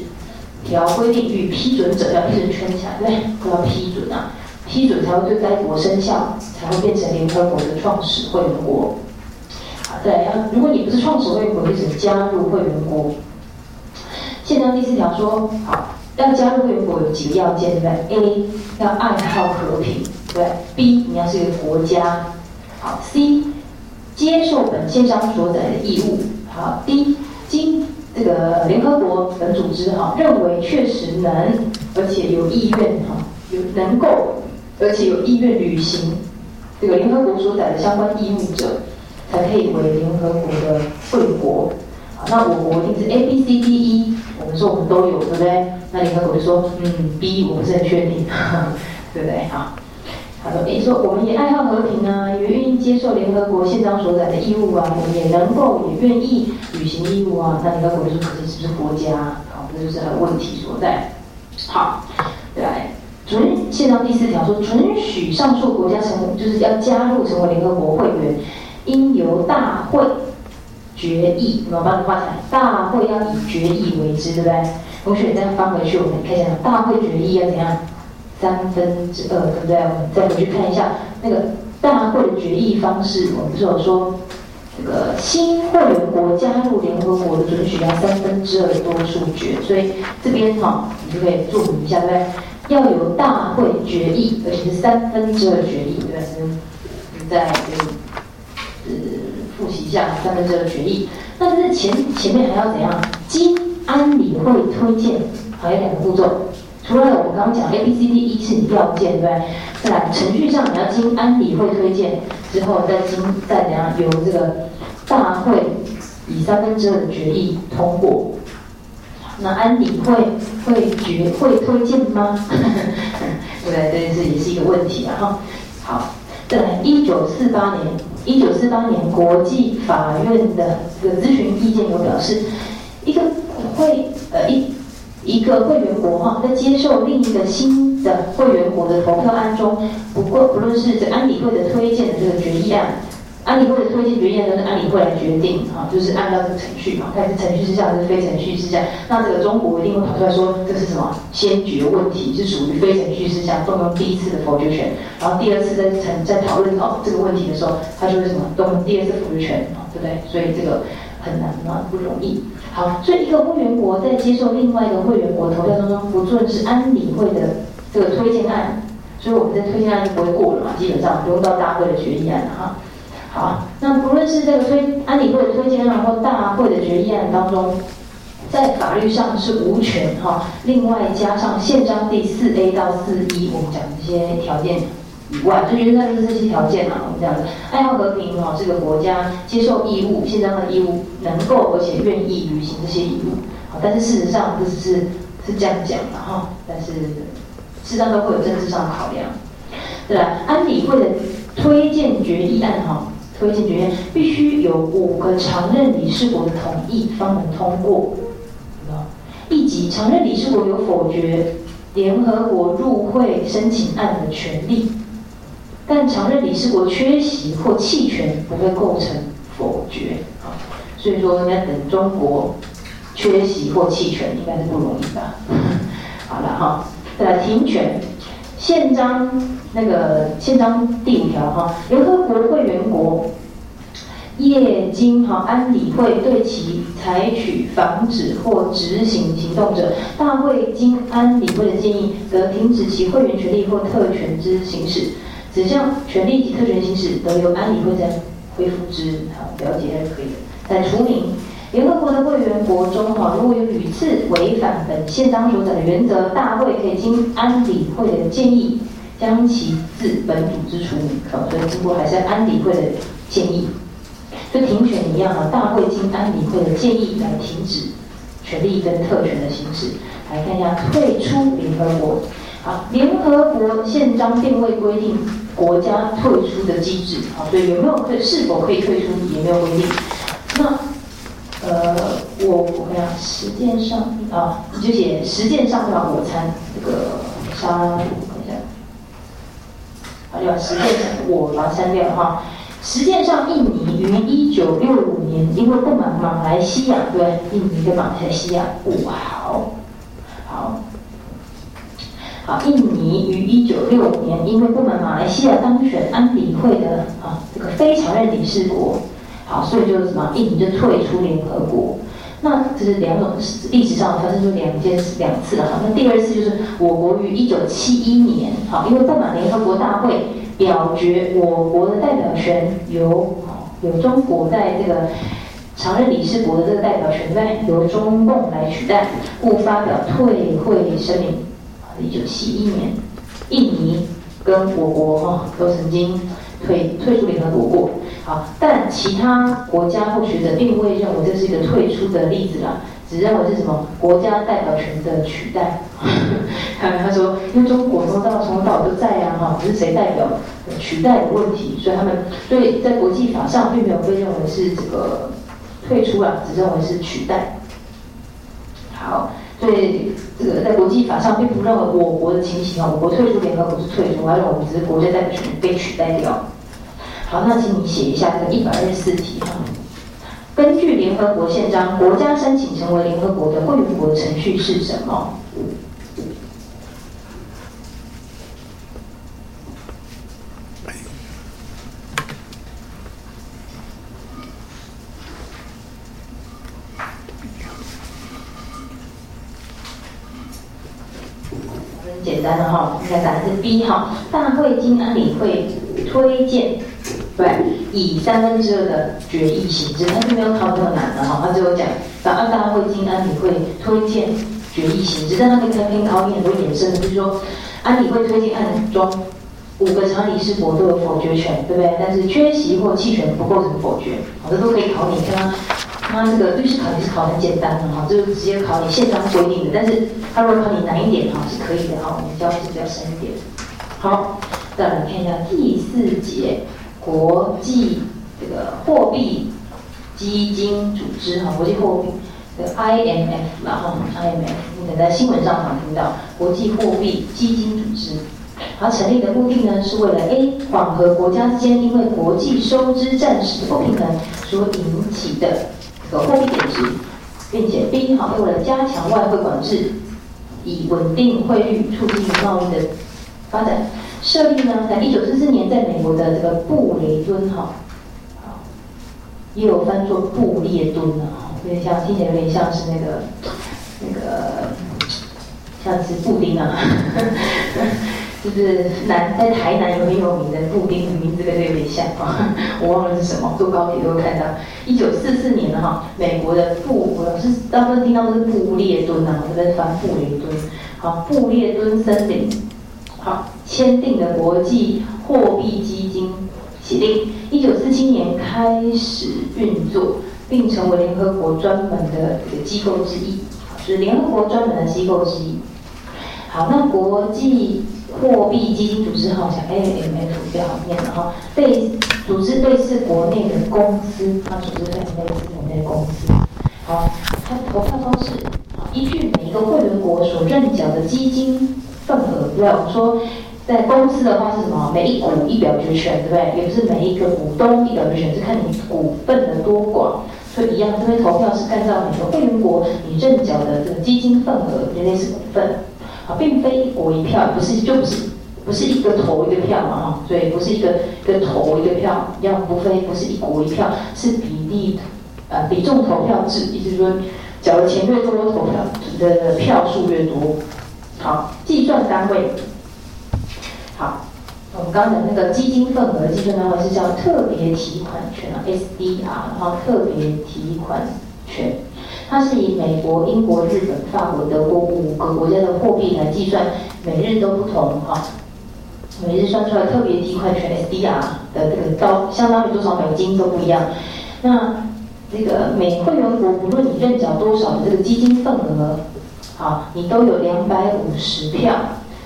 条规定与批准者要一直圈起来，对，都要批准啊，批准才会对该国生效，才会变成联合国的创始会员国。好，再来，要如果你不是创始会员国，你只能加入会员国。宪章第四条说，好，要加入会员国有几个要件，对不对？A 要爱好和平，对；B 你要是一个国家，好；C 接受本宪章所载的义务，好；D 经这个联合国等组织哈，认为确实能，而且有意愿哈，有能够，而且有意愿履行这个联合国所载的相关义务者，才可以为联合国的会国。啊，那我国一定是 A B C D E，我们说我们都有，对不对？那联合国就说，嗯，B 我不是很确定，对不对？啊。他说：“诶，说我们也爱好和平啊，也愿意接受联合国宪章所载的义务啊，我们也能够也愿意履行义务啊。那联合国就说，可是是不是国家？好，这就是他的问题所在。好，对，准宪章第四条说，准许上述国家成，就是要加入成为联合国会员，应由大会决议。我帮你画起来，大会要以决议为之，对不对？同学，你再翻回去，我们看一下，大会决议要怎样？”三分之二，对不对？我们再回去看一下那个大会的决议方式。我们不是有说，这个新会员国加入联合国的准许要三分之二多数决，所以这边哈，你就可以注明一下，对不对？要有大会决议，而且是三分之二决议，对不对？你再呃复习一下三分之二决议。那这前前面还要怎样？经安理会推荐，还有两个步骤。除了我们刚刚讲 A B C D E 是你要件，对不对？再来程序上你要经安理会推荐之后，再经再怎样由这个大会以三分之二的决议通过。那安理会会决会推荐吗？对不对？这件事也是一个问题啊！哈，好，再来一九四八年，一九四八年国际法院的这个咨询意见有表示，一个会呃一。一个会员国哈，在接受另一个新的会员国的投票案中，不过不论是这安理会的推荐的这个决议案，安理会的推荐决议案都是安理会来决定啊，就是按照这个程序嘛，但是程序之下还是非程序之下。那这个中国一定会跑出来说，这是什么先决问题，是属于非程序之下，动用第一次的否决权，然后第二次在程在讨论哦这个问题的时候，他就会什么动用第二次否决权啊，对不对？所以这个很难嘛，不容易。好，所以一个会员国在接受另外一个会员国投票当中，不论是安理会的这个推荐案，所以我们在推荐案就不会过了嘛，基本上不用到大会的决议案了哈。好，那不论是这个推安理会的推荐案或大会的决议案当中，在法律上是无权哈。另外加上宪章第四 A 到四一，我们讲这些条件。以外，就原则上就是这些条件嘛，我们这样子，爱好和平哈，这个国家接受义务，宪章的义务，能够而且愿意履行这些义务，好，但是事实上不只是是这样讲的哈，但是事实上都会有政治上的考量，对吧？安理会的推荐决议案哈，推荐决议必须有五个常任理事国的同意方能通过，以及常任理事国有否决联合国入会申请案的权利。但常任理事国缺席或弃权不会构成否决啊，所以说要等中国缺席或弃权应该是不容易吧？好了哈，再来停权，宪章那个宪章第五条哈，联合国会员国业经哈安理会对其采取防止或执行行动者，大会经安理会的建议，得停止其会员权利或特权之行使。此项权利及特权行使，得由安理会再恢复之。好，了解就可以了。在除名，联合国的会员国中，哈，如果有屡次违反本宪章所载的原则，大会可以经安理会的建议，将其自本组织除名。好，所以经过还是安理会的建议，就停权一样啊，大会经安理会的建议来停止权权利跟特权的行使。来看一下退出联合国。好，联合国宪章并未规定国家退出的机制。好，所以有没有可是否可以退出也没有规定。呃，我我看下实践上啊，你就写实践上要我参这个删，看一下。好，要实践上我把它删掉哈。实践上，印尼于一九六五年因为不满马来西亚，对，印尼跟马来西亚哇好。好，好，印尼于一九六五年因为不满马来西亚当选安理会的啊这个非常任理事国，好，所以就是什么，印尼就退出联合国。那这是两种历史上发生出两件事两次了哈。那第二次就是我国于一九七一年，好，因为不满联合国大会表决我国的代表权由有中国在这个。常任理事国的这个代表权呢，由中共来取代，故发表退会声明。一九七一年，印尼跟我国哈都曾经退退出联合国过。好，但其他国家或学者并未认为这是一个退出的例子啦，只认为是什么国家代表权的取代。他说，因为中国从到从头到都在呀，哈，只是谁代表取代的问题，所以他们所以在国际法上并没有被认为是这个。退出了，只认为是取代。好，所以这个在国际法上并不认为我国的情形啊，我国退出联合国是退出，而认为我们只是国家代表权被取代掉。好，那请你写一下这个一百二十四题哈。根据联合国宪章，国家申请成为联合国的会员国程序是什么？简单的哈，应该答案是 B 哈。大会经安理会推荐，对，以三分之二的决议形式，他是没有考那么难的哈。他只有讲，大大会经安理会推荐决议形式，但他可以可以考你很多衍生的，就是说安理会推荐案中五个常理事国都有否决权，对不对？但是缺席或弃权不构成否决，好，这都可以考你，看看。他这个律师考题是考很简单的哈，就是直接考你宪章规定的，但是他如果考你难一点哈，是可以的哈，我们教是比较深一点。好，再来看一下第四节，国际这个货币基金组织哈，国际货币的 IMF 然后 IMF，你可能在新闻上常听到国际货币基金组织，它成立的目的呢，是为了 A 缓和国家之间因为国际收支暂时不平衡所引起的这个。货币贬值，并且 B 好为了加强外汇管制，以稳定汇率，促进贸易的发展。设立呢，在一九四四年，在美国的这个布雷敦哈，也有翻作布列敦啊，有点像，听起来有点像是那个那个像是布丁啊。就是南在台南有很有名的布丁，名字跟这个有点像啊，我忘了是什么，坐高铁都会看到。一九四四年的哈，美国的布，我是大部分听到是布列敦啊，我在翻布雷敦。好，布列敦森林，好，签订的国际货币基金协定，一九四七年开始运作，并成为联合国专门的一个机构之一，是联合国专门的机构之一。好，那国际。货币基金组织哈，像 AMF 比较好念的哈，类组织类似国内的公司，它组织类似国内的公司。好，它投票方式，依据每一个会员国所认缴的基金份额，对吧？我们说在公司的话是什么？每一股一表决权，对不对？也不是每一个股东一表决权，是看你股份的多寡。所以一样，这边投票是按照你的会员国你认缴的这个基金份额，也类似股份。啊，并非一国一票，不是就不是不是一个投一个票嘛哈，所以不是一个一个投一个票，要不非不是一国一票，是比例呃比重投票制，意思说缴的钱越多，投票的票数越多。好，计算单位，好，我们刚才那个基金份额计算单位是叫特别提款权，SDR，然后特别提款权。它是以美国、英国、日本、法国、德国五个国家的货币来计算，每日都不同哈。每日算出来特别提款权 SDR 的这个高，相当于多少美金都不一样。那这个每会员国不论你认缴多少的这个基金份额，好，你都有两百五十票。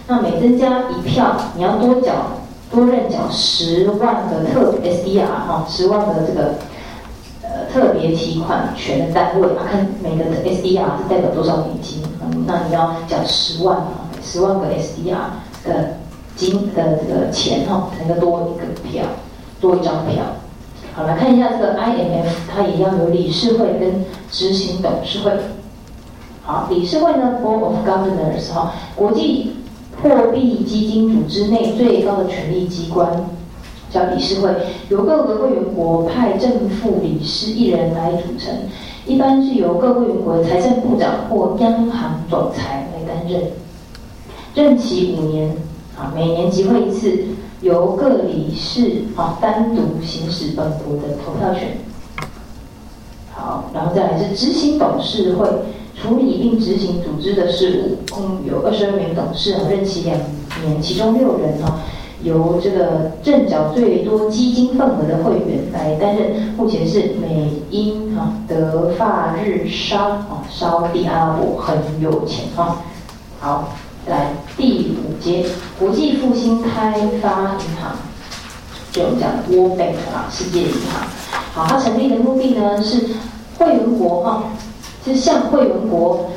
那每增加一票，你要多缴多认缴十万个特 SDR 哈，十万个这个呃特别提款权的单位啊，看每个 SDR 是代表多少美金，那你要缴十万啊，十万个 SDR 的金的这个钱哈，才能多一个票，多一张票。好，来看一下这个 IMF，它也要有理事会跟执行董事会。好，理事会呢，Board of Governors 哈，国际货币基金组织内最高的权力机关叫理事会，由各个会员国派正副理事一人来组成，一般是由各会员国的财政部长或央行总裁来担任，任期五年，啊，每年集会一次。由各理事啊单独行使本国的投票权。好，然后再来是执行董事会处理并执行组织的事务，共有二十二名董事啊，任期两年，其中六人啊由这个正缴最多基金份额的会员来担任。目前是美英啊德法日沙啊沙地阿拉伯很有钱啊。好。来第五节，国际复兴开发银行，就我们讲的 World Bank 啊，世界银行。好，它成立的目的呢是会员国哈，是向会员国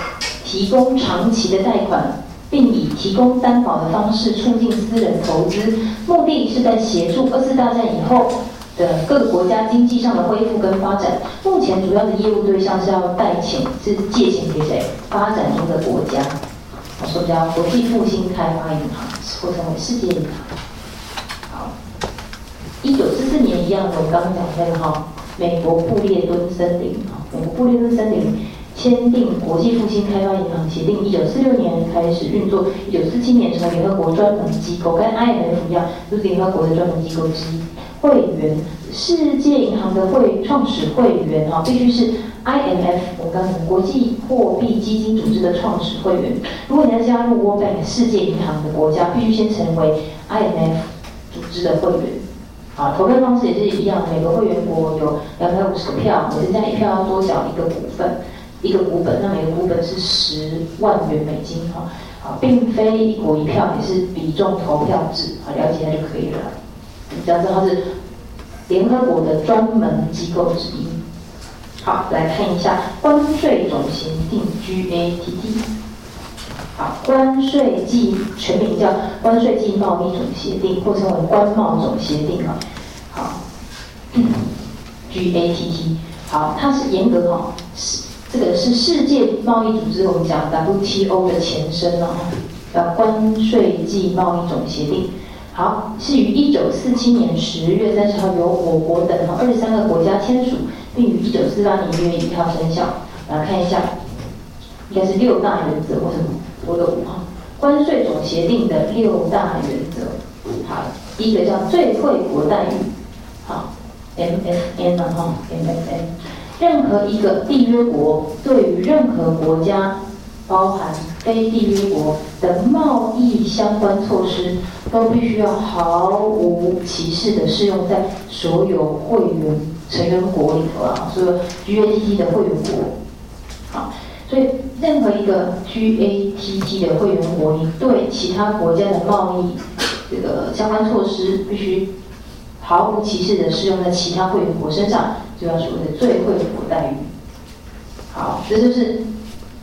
提供长期的贷款，并以提供担保的方式促进私人投资，目的是在协助二次大战以后的各个国家经济上的恢复跟发展。目前主要的业务对象是要贷钱，是借钱给谁？发展中的国家。我说叫国际复兴开发银行，或称为世界银行。好，一九四四年一样的，我刚刚讲那个哈，美国布列敦森林啊，美国布列敦森林签订国际复兴开发银行协定，一九四六年开始运作，一九四七年成为联合国专门机构，跟 IMF 一样，都是联合国的专门机构之一。会员，世界银行的会创始会员啊，必须是。IMF，我们刚讲国际货币基金组织的创始会员。如果你要加入 World Bank 世界银行的国家，必须先成为 IMF 组织的会员。啊，投票方式也是一样，每个会员国有两百五十个票，每增加一票要多缴一个股份，一个股本，那每个股本是十万元美金哈。啊，并非一国一票，也是比重投票制，啊，了解一下就可以了。你只要知道它是联合国的专门机构之一。好，来看一下关税总协定 GATT。好，关税计全名叫关税计贸易总协定，或称为关贸总协定啊。好，GATT。好，它是严格哈，是这个是世界贸易组织，我们讲 WTO 的前身了哈。叫关税暨贸易总协定。好，是于一九四七年十月三十号由我国等二十三个国家签署。并于一九四八年一月一号生效。来看一下，应该是六大原则或什么多个五号关税总协定的六大原则。好，第一个叫最惠国待遇，好，MFN 啊哈，MFN，任何一个缔约国对于任何国家，包含非缔约国的贸易相关措施，都必须要毫无歧视的适用在所有会员。成员国里头啊，所有 GATT 的会员国，好，所以任何一个 GATT 的会员国，你对其他国家的贸易这个相关措施，必须毫无歧视的适用在其他会员国身上，就要所谓的最惠国待遇。好，这就是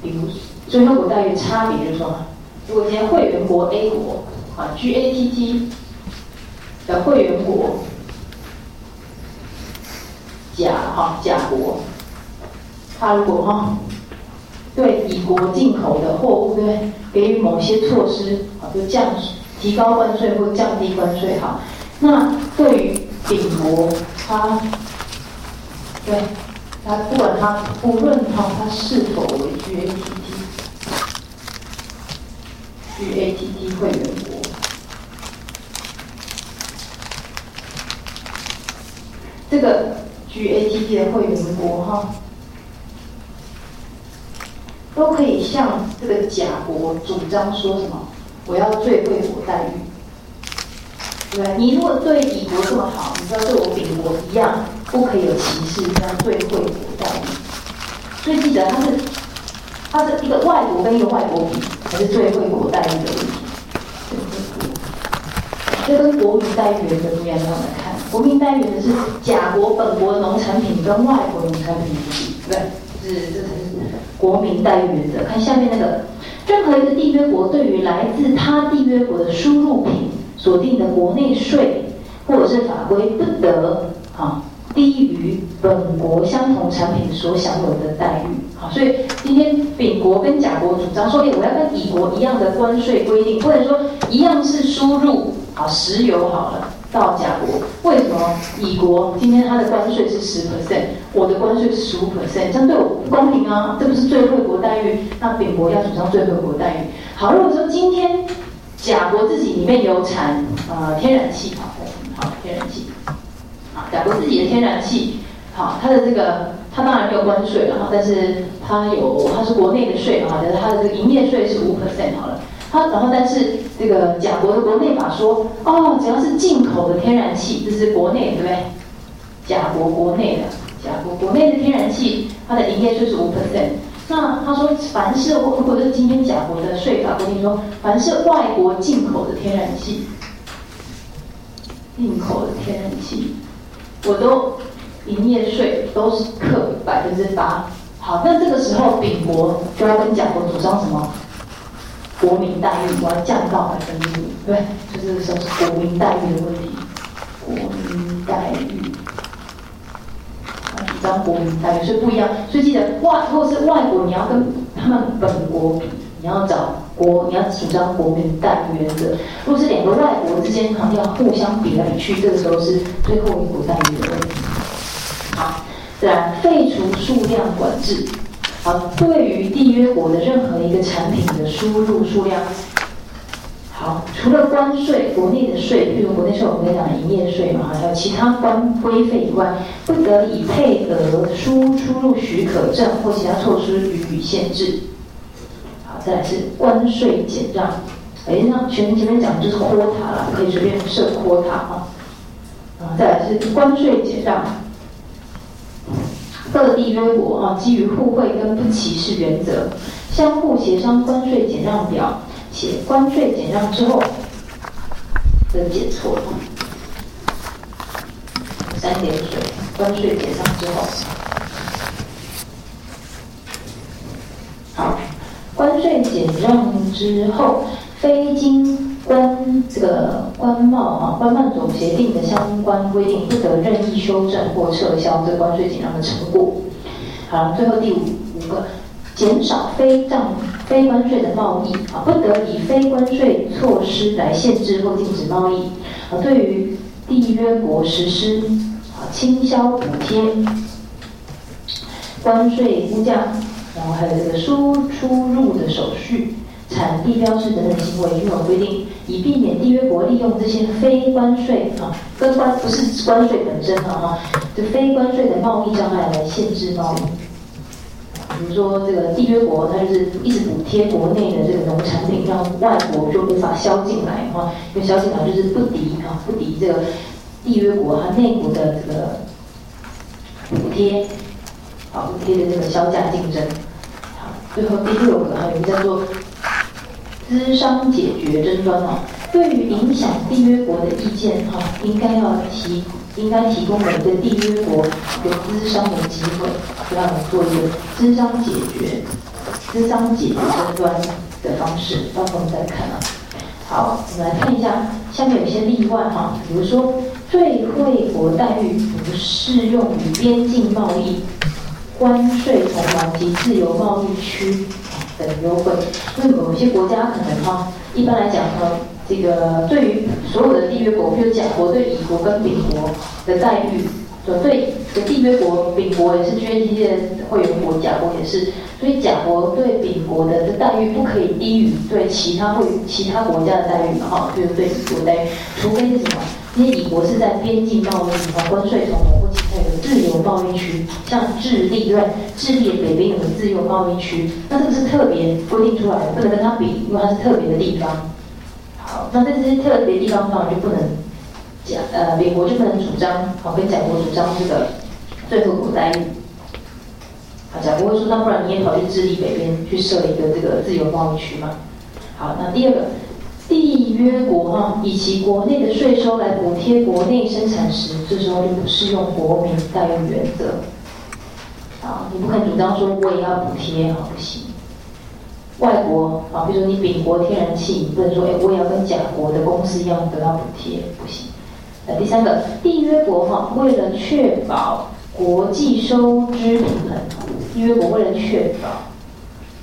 比如最惠国待遇差别，就是说，如果今天会员国 A 国啊，GATT 的会员国。甲哈甲国，他如果哈对乙国进口的货物对给予某些措施啊，就降提高关税或降低关税哈，那对于丙国他对他不管他不论哈他是否为 GATT，GATT 会员国。这个。GATT 的会员国哈，都可以向这个甲国主张说什么？我要最惠国待遇。对？你如果对乙国这么好，你就要对我丙国一样，不可以有歧视，这样对惠国待遇。所以记得，它是它是一个外国跟一个外国比，还是对惠国待遇的问题。这跟国民待遇原则不一样，让我们看。国民待遇的是甲国本国农产品跟外国农产品比，对？是这才是国民待遇原则。看下面那个，任何一个缔约国对于来自他缔约国的输入品所定的国内税或者是法规，不得啊低于本国相同产品所享有的待遇。好，所以今天丙国跟甲国主张说，哎，我要跟乙国一样的关税规定，或者说一样是输入啊石油好了。到甲国，为什么乙国今天它的关税是十 percent，我的关税是十五 percent，这样对我不公平啊？这不是最惠国待遇？那丙国要主张最惠国待遇。好，如果说今天甲国自己里面有产呃天然气，好，好天然气，好，甲国自己的天然气，好，它的这个它当然没有关税了哈，但是它有它是国内的税啊，但是它的这个营业税是五 percent 好了。它然后，但是这个甲国的国内法说，哦，只要是进口的天然气，这是国内对不对？甲国国内的，甲国国内的天然气，它的营业税是五 percent。那他说，凡是如果是今天甲国的税法规定说，凡是外国进口的天然气，进口的天然气，我都营业税都是克百分之八。好，那这个时候丙国就要跟甲国主张什么？国民待遇我要降到百分之五，对，就是说是国民待遇的问题。国民待遇，张国民待遇，所以不一样。所以记得外，如果是外国，你要跟他们本国比，你要找国，你要主张国民待遇原则。如果是两个外国之间，可能要互相比来比去，这个时候是最后一国待遇的问题。好，自然废除数量管制。好，对于缔约国的任何一个产品的输入数量，好，除了关税，国内的税，比如国内税，我们讲的营业税嘛，还有其他关规费以外，不得以配额输出入许可证或其他措施予以限制。好，再来是关税减让，哎，那前前面讲的就是豁塔了，可以随便设 quota 啊。啊，再来是关税减让。各地约国啊，基于互惠跟不歧视原则，相互协商关税减让表，写关税减让之后，这减错了，三点水，关税减让之后，好，关税减让之后，非经关这个关贸啊，关贸总协定的相关规定不得任意修正或撤销这关税减让的成果。好，最后第五五个，减少非账非关税的贸易啊，不得以非关税措施来限制或禁止贸易啊。对于缔约国实施啊倾销补贴、关税估价，然后还有这个输出入的手续。产地标志等等行为均有规定，以避免缔约国利用这些非关税啊，跟关不是关税本身啊哈，就非关税的贸易障碍来限制贸易。比如说这个缔约国，它就是一直补贴国内的这个农产品，让外国就无法销进来哈，因为销进来就是不敌啊，不敌这个缔约国它内部的这个补贴，好补贴的这个销价竞争。好，最后第六个还有一个叫做。资商解决争端哦，对于影响缔约国的意见哈，应该要提，应该提供每个缔约国有资商的机会，让我们做一个资商解决、资商解决争端的方式。到时候我们再看啊。好，我们来看一下，下面有些例外哈，比如说最惠国待遇不适用于边境贸易、关税同盟及自由贸易区。等优惠，因为某些国家可能哈，一般来讲呢，这个对于所有的缔约国，比如甲国对乙国跟丙国的待遇，就对这缔约国，丙国也是 GATT 的会员国，甲国也是，所以甲国对丙国的这待遇不可以低于对其他会其他国家的待遇嘛哈，就是对乙国待遇，除非是什么？因为乙国是在边境贸易和关税同盟或其他的自由贸易区，像智利对，智利北边有个自由贸易区，那这个是特别规定出来的，不能跟它比，因为它是特别的地方。好，那在这些特别地方当然就不能讲呃美国就不能主张，好跟讲国主张这个最惠国待遇。啊，甲国会说，那不然你也跑去智利北边去设一个这个自由贸易区嘛？好，那第二个，缔约国哈以其国内的税收来补贴国内生产时，这时候就不适用国民待遇原则。啊，你不肯主张说我也要补贴，好，不行。外国啊，比如说你丙国天然气，你不能说哎，我也要跟甲国的公司一样得到补贴，不行。那第三个，缔约国哈，为了确保国际收支平衡，缔约国为了确保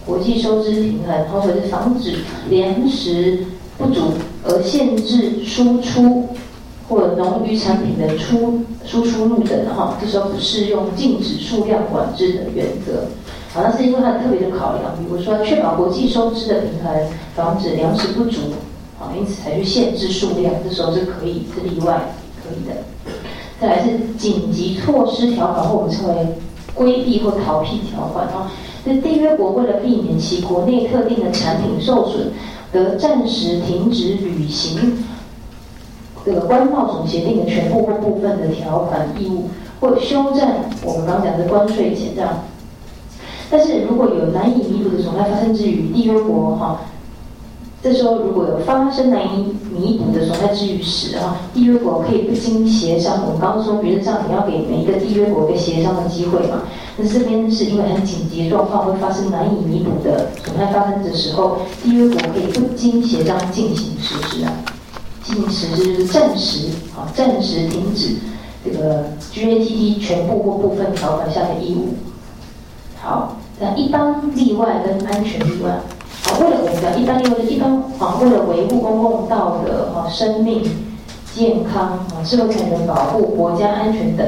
国际收支平衡，或者是防止粮食不足而限制输出或者农渔产品的出输出入等哈，这时候不适用禁止数量管制的原则。好，像是因为它特别的考量，比如说确保国际收支的平衡，防止粮食不足，啊，因此才去限制数量，这时候是可以是例外，可以的。再来是紧急措施条款，或我们称为规避或逃避条款啊。那缔约国为了避免其国内特定的产品受损，得暂时停止履行这个关贸总协定的全部或部分的条款义务，或修正我们刚讲的关税减让。但是如果有难以弥补的损害发生之余，缔约国哈，这时候如果有发生难以弥补的损害之余时啊，缔约国可以不经协商。我们刚刚说原则上你要给每一个缔约国一个协商的机会嘛。那这边是因为很紧急的状况会发生难以弥补的损害发生的时候，缔约国可以不经协商进行实施啊，进行实施就是暂时啊，暂时停止这个 GATT 全部或部分条款下的义务。好，那一般例外跟安全例外，啊，为了我们讲一般例外，一般啊，为了维护公共道德啊、生命健康啊、社会财产保护、国家安全等，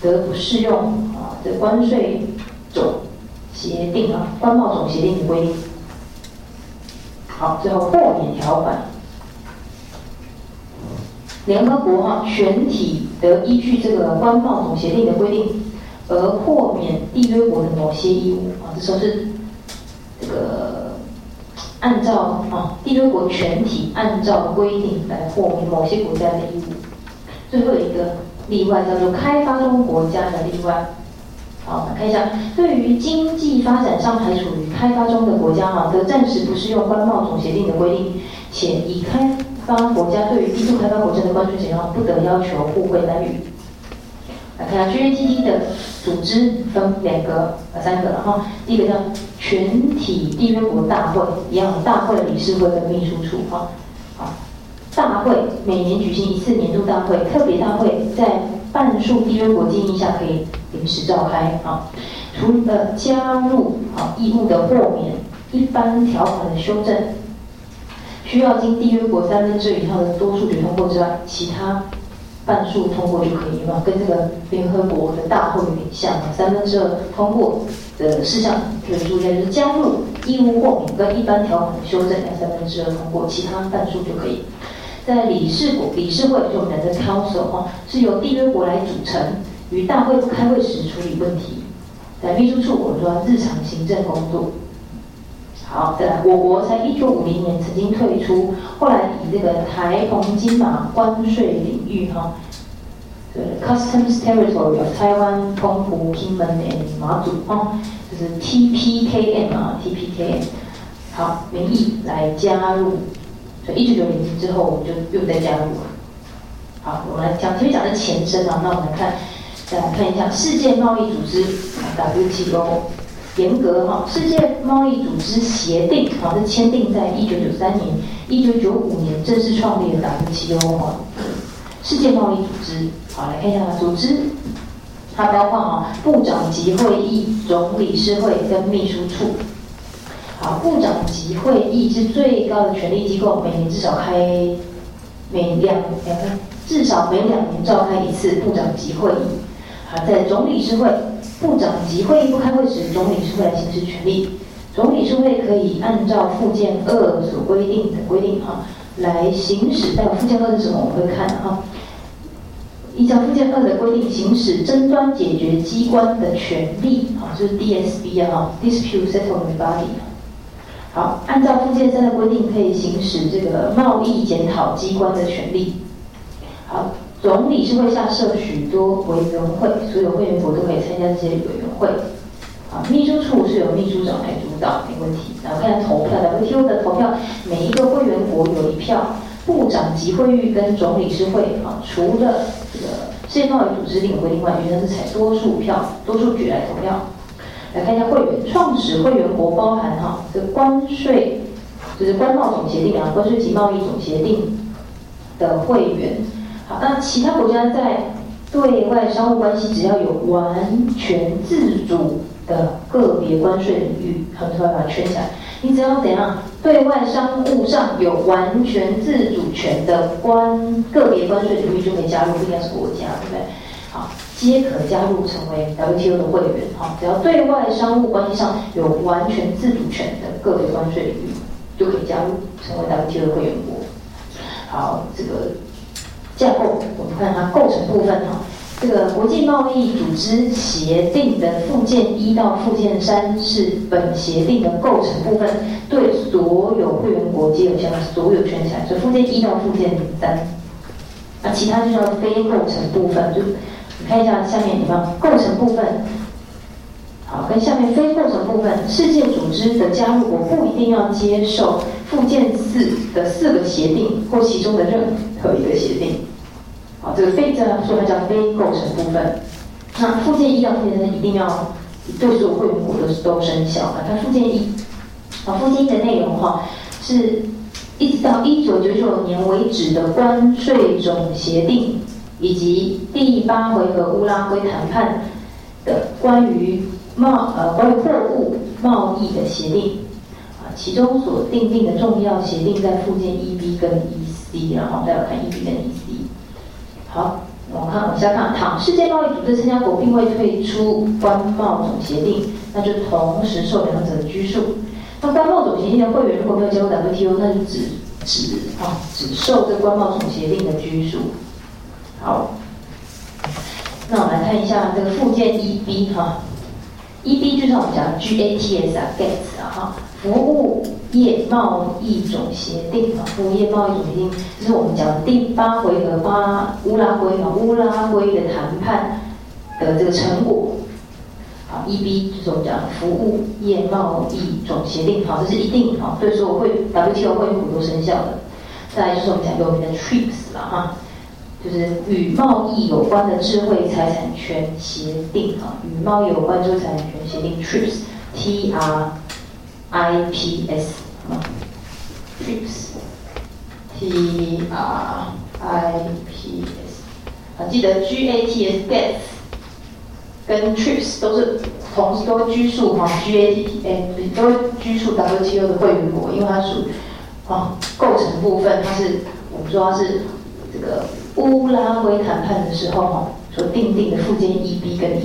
得不适用啊的关税总协定啊、关贸总协定的规定。好，最后豁免条款，联合国哈全体得依据这个关贸总协定的规定。而豁免缔约国的某些义务啊，这时候是这个按照啊缔约国全体按照规定来豁免某些国家的义务。最后一个例外叫做开发中国家的例外。好，我们看一下，对于经济发展上还处于开发中的国家啊，则暂时不适用关贸总协定的规定，且已开发国家对于低度开发国家的关税减让不得要求互惠待遇。来看下 GATT 的组织分两个呃三个了哈，第一个叫全体缔约国大会，一样大会理事会跟秘书处哈，好，大会每年举行一次年度大会，特别大会在半数缔约国建议下可以临时召开啊，除了加入啊义务的豁免、一般条款的修正，需要经缔约国三分之以上的多数决通过之外，其他。半数通过就可以嘛，跟这个联合国的大会有点像啊，三分之二通过的事项可以注意一下，就是加入义务豁免跟一般条款的修正要三分之二通过，其他半数就可以。在理事国理事会就我们的 council 哈，是由缔约国来组成，于大会不开会时处理问题。在秘书处我们说日常行政工作。好，再来，我国在一九五零年曾经退出，后来以这个台澎金马关税领域哈，对，Customs Territory of Taiwan、澎湖、金门、和马祖哈，就是 TPKM 啊，TPKM，好，名义来加入，所以一九九零年之后我们就又再加入了。好，我们来讲前面讲的前身啊，那我们来看，再来看一下世界贸易组织 WTO。严格哈，世界贸易组织协定好是签订在一九九三年，一九九五年正式创立的 WTO 哈，世界贸易组织好来看一下组织，它包括啊部长级会议、总理事会跟秘书处。好，部长级会议是最高的权力机构，每年至少开每两两个至少每两年召开一次部长级会议。好，在总理事会。部长级会议不开会时，总理事会来行使权力。总理事会可以按照附件二所规定的规定哈，来行使。但附件二是什么？我们会看哈。依照附件二的规定，行使争端解决机关的权利，啊，就是 DSB 啊，，Dispute Settlement Body。好，按照附件三的规定，可以行使这个贸易检讨机关的权利。好，总理事会下设许多委员会，所有会员国都可以参加这些委员会。啊，秘书处是由秘书长来主导，没问题。然后看投票，WTO 的投票，每一个会员国有一票。部长级会议跟总理事会啊，除了这个世界贸易组织另有规定外，原则是采多数票、多数举来投票。来看一下会员，创始会员国包含哈，这关税就是关贸总协定啊，关税及贸易总协定的会员。好，那其他国家在对外商务关系，只要有完全自主的个别关税领域，很快把它圈起来。你只要怎样？对外商务上有完全自主权的关个别关税领域就可以加入，不一定是国家，对不对？好，皆可加入成为 WTO 的会员。好，只要对外商务关系上有完全自主权的个别关税领域，就可以加入成为 WTO 的会员国。好，这个架构我们看它构成部分哈。这个国际贸易组织协定的附件一到附件三是本协定的构成部分，对所有会员国皆有相所有权限。所以附件一到附件三，那其他就叫非构成部分。就你看一下下面有没有构成部分？好，跟下面非构成部分，世界组织的加入国不一定要接受附件四的四个协定或其中的任何一个协定。好，这个非这样说它叫非构成部分。那附件一到附件三一定要对所有会员国都都生效啊。它附件一，啊，附件一的内容哈，是一直到一九九九年为止的关税总协定，以及第八回合乌拉圭谈判的关于贸呃关于货物贸易的协定，其中所订定的重要协定在附件一 B 跟一 C，然后再来看一 B 跟一 C。好，我们看往下看，倘世界贸易组织参加国并未退出关贸总协定，那就同时受两者的拘束。那关贸总协定的会员如果没有加入 WTO，那就只只啊只受这关贸总协定的拘束。好，那我们来看一下这个附件一 B 哈，一 B 就是我们讲 GATS 啊，GATS 啊哈。服务业贸易总协定啊，服务业贸易总协定，这是我们讲的第八回合巴乌拉圭啊，乌拉圭的谈判的这个成果。好，E B 就是我们讲服务业贸易总协定，好，这是一定好，所以说我会 WTO 会员国都生效的。再来就是我们讲有名的 TRIPS 了哈，就是与贸易有关的智慧财产权协定啊，与贸易有关智慧财产权协定 TRIPS，T R。IPS 啊，TRIPS，T R I P S，啊，记得 GATS GATS 跟 TRIPS 都是同时都拘束哈 G A T T 哎都拘束 WTO 的会员国，因为它属啊构成部分，它是我们说它是这个乌拉圭谈判的时候哈所定定的附件 EB 跟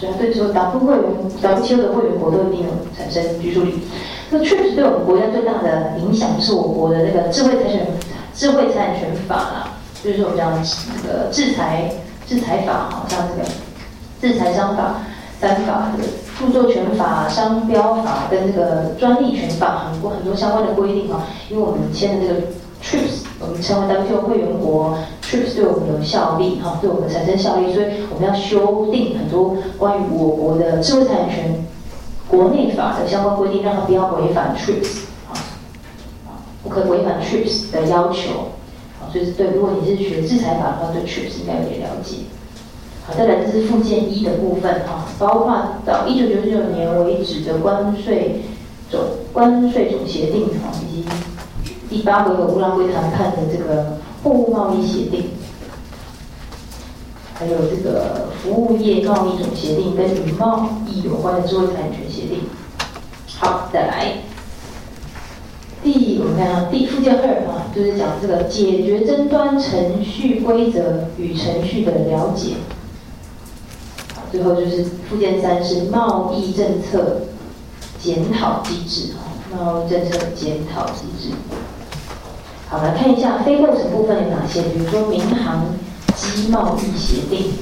所以对说，W 会员 WTO 的会员国都一定有产生拘束力。那确实对我们国家最大的影响是我国的那个智慧财产、智慧财产权法啦，就是我们讲那个制裁、制裁法，好像这个制裁商法、三法、的著作权法、商标法跟这个专利权法，很多很多相关的规定啊，因为我们签的这个。TRIPS，我们成为 WTO 会员国，TRIPS 对我们有效力，哈，对我们产生效力，所以我们要修订很多关于我国的智慧财产权国内法的相关规定，让它不要违反 TRIPS，啊，不可违反 TRIPS 的要求，好，所以对，如果你是学制裁法的话，对 TRIPS 应该有点了解。好，再来这是附件一的部分，哈，包括到一九九九年为止的关税总关税总协定，以及。第八回合乌拉圭谈判的这个货物贸易协定，还有这个服务业贸易总协定跟与贸易有关的知识产权协定。好，再来，第我们看啊，第附件二啊，就是讲这个解决争端程序规则与程序的了解。最后就是附件三是贸易政策检讨机制啊，贸易政策检讨机制。好，来看一下非构成部分有哪些，比如说民航机贸易协定、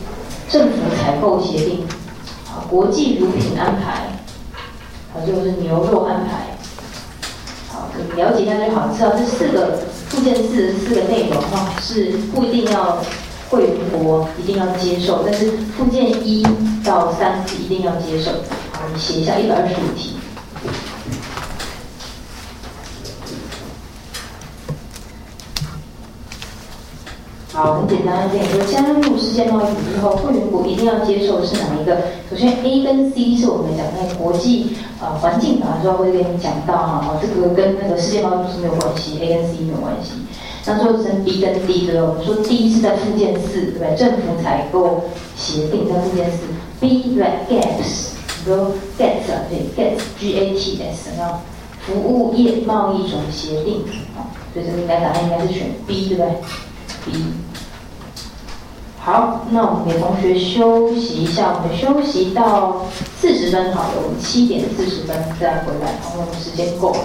政府采购协定、啊国际乳品安排，好就是牛肉安排。好，了解一下就好，知道这四个附件四四个内容哈，是不一定要会员国一定要接受，但是附件一到三一定要接受。好，你写一下一百二十五题。好，很简单，跟你说，加入世界贸易组织后，会员国一定要接受是哪一个？首先，A 跟 C 是我们讲那个国际呃环境法之后会跟你讲到哈，这个跟那个世界贸易组织没有关系，A 跟 C 没有关系。那最后是 B 跟 D 对我们说 D 是在附件四，对不对？政府采购协定在附件四。B 对不对？GATS，比如 GATS，对，GATS，G-A-T-S，然后服务业贸易总协定，啊，所以这个应该答案应该是选 B，对不对？B。好，那我们给同学休息一下，我们休息到四十分好了，我们七点四十分再回来，然后我们时间够了。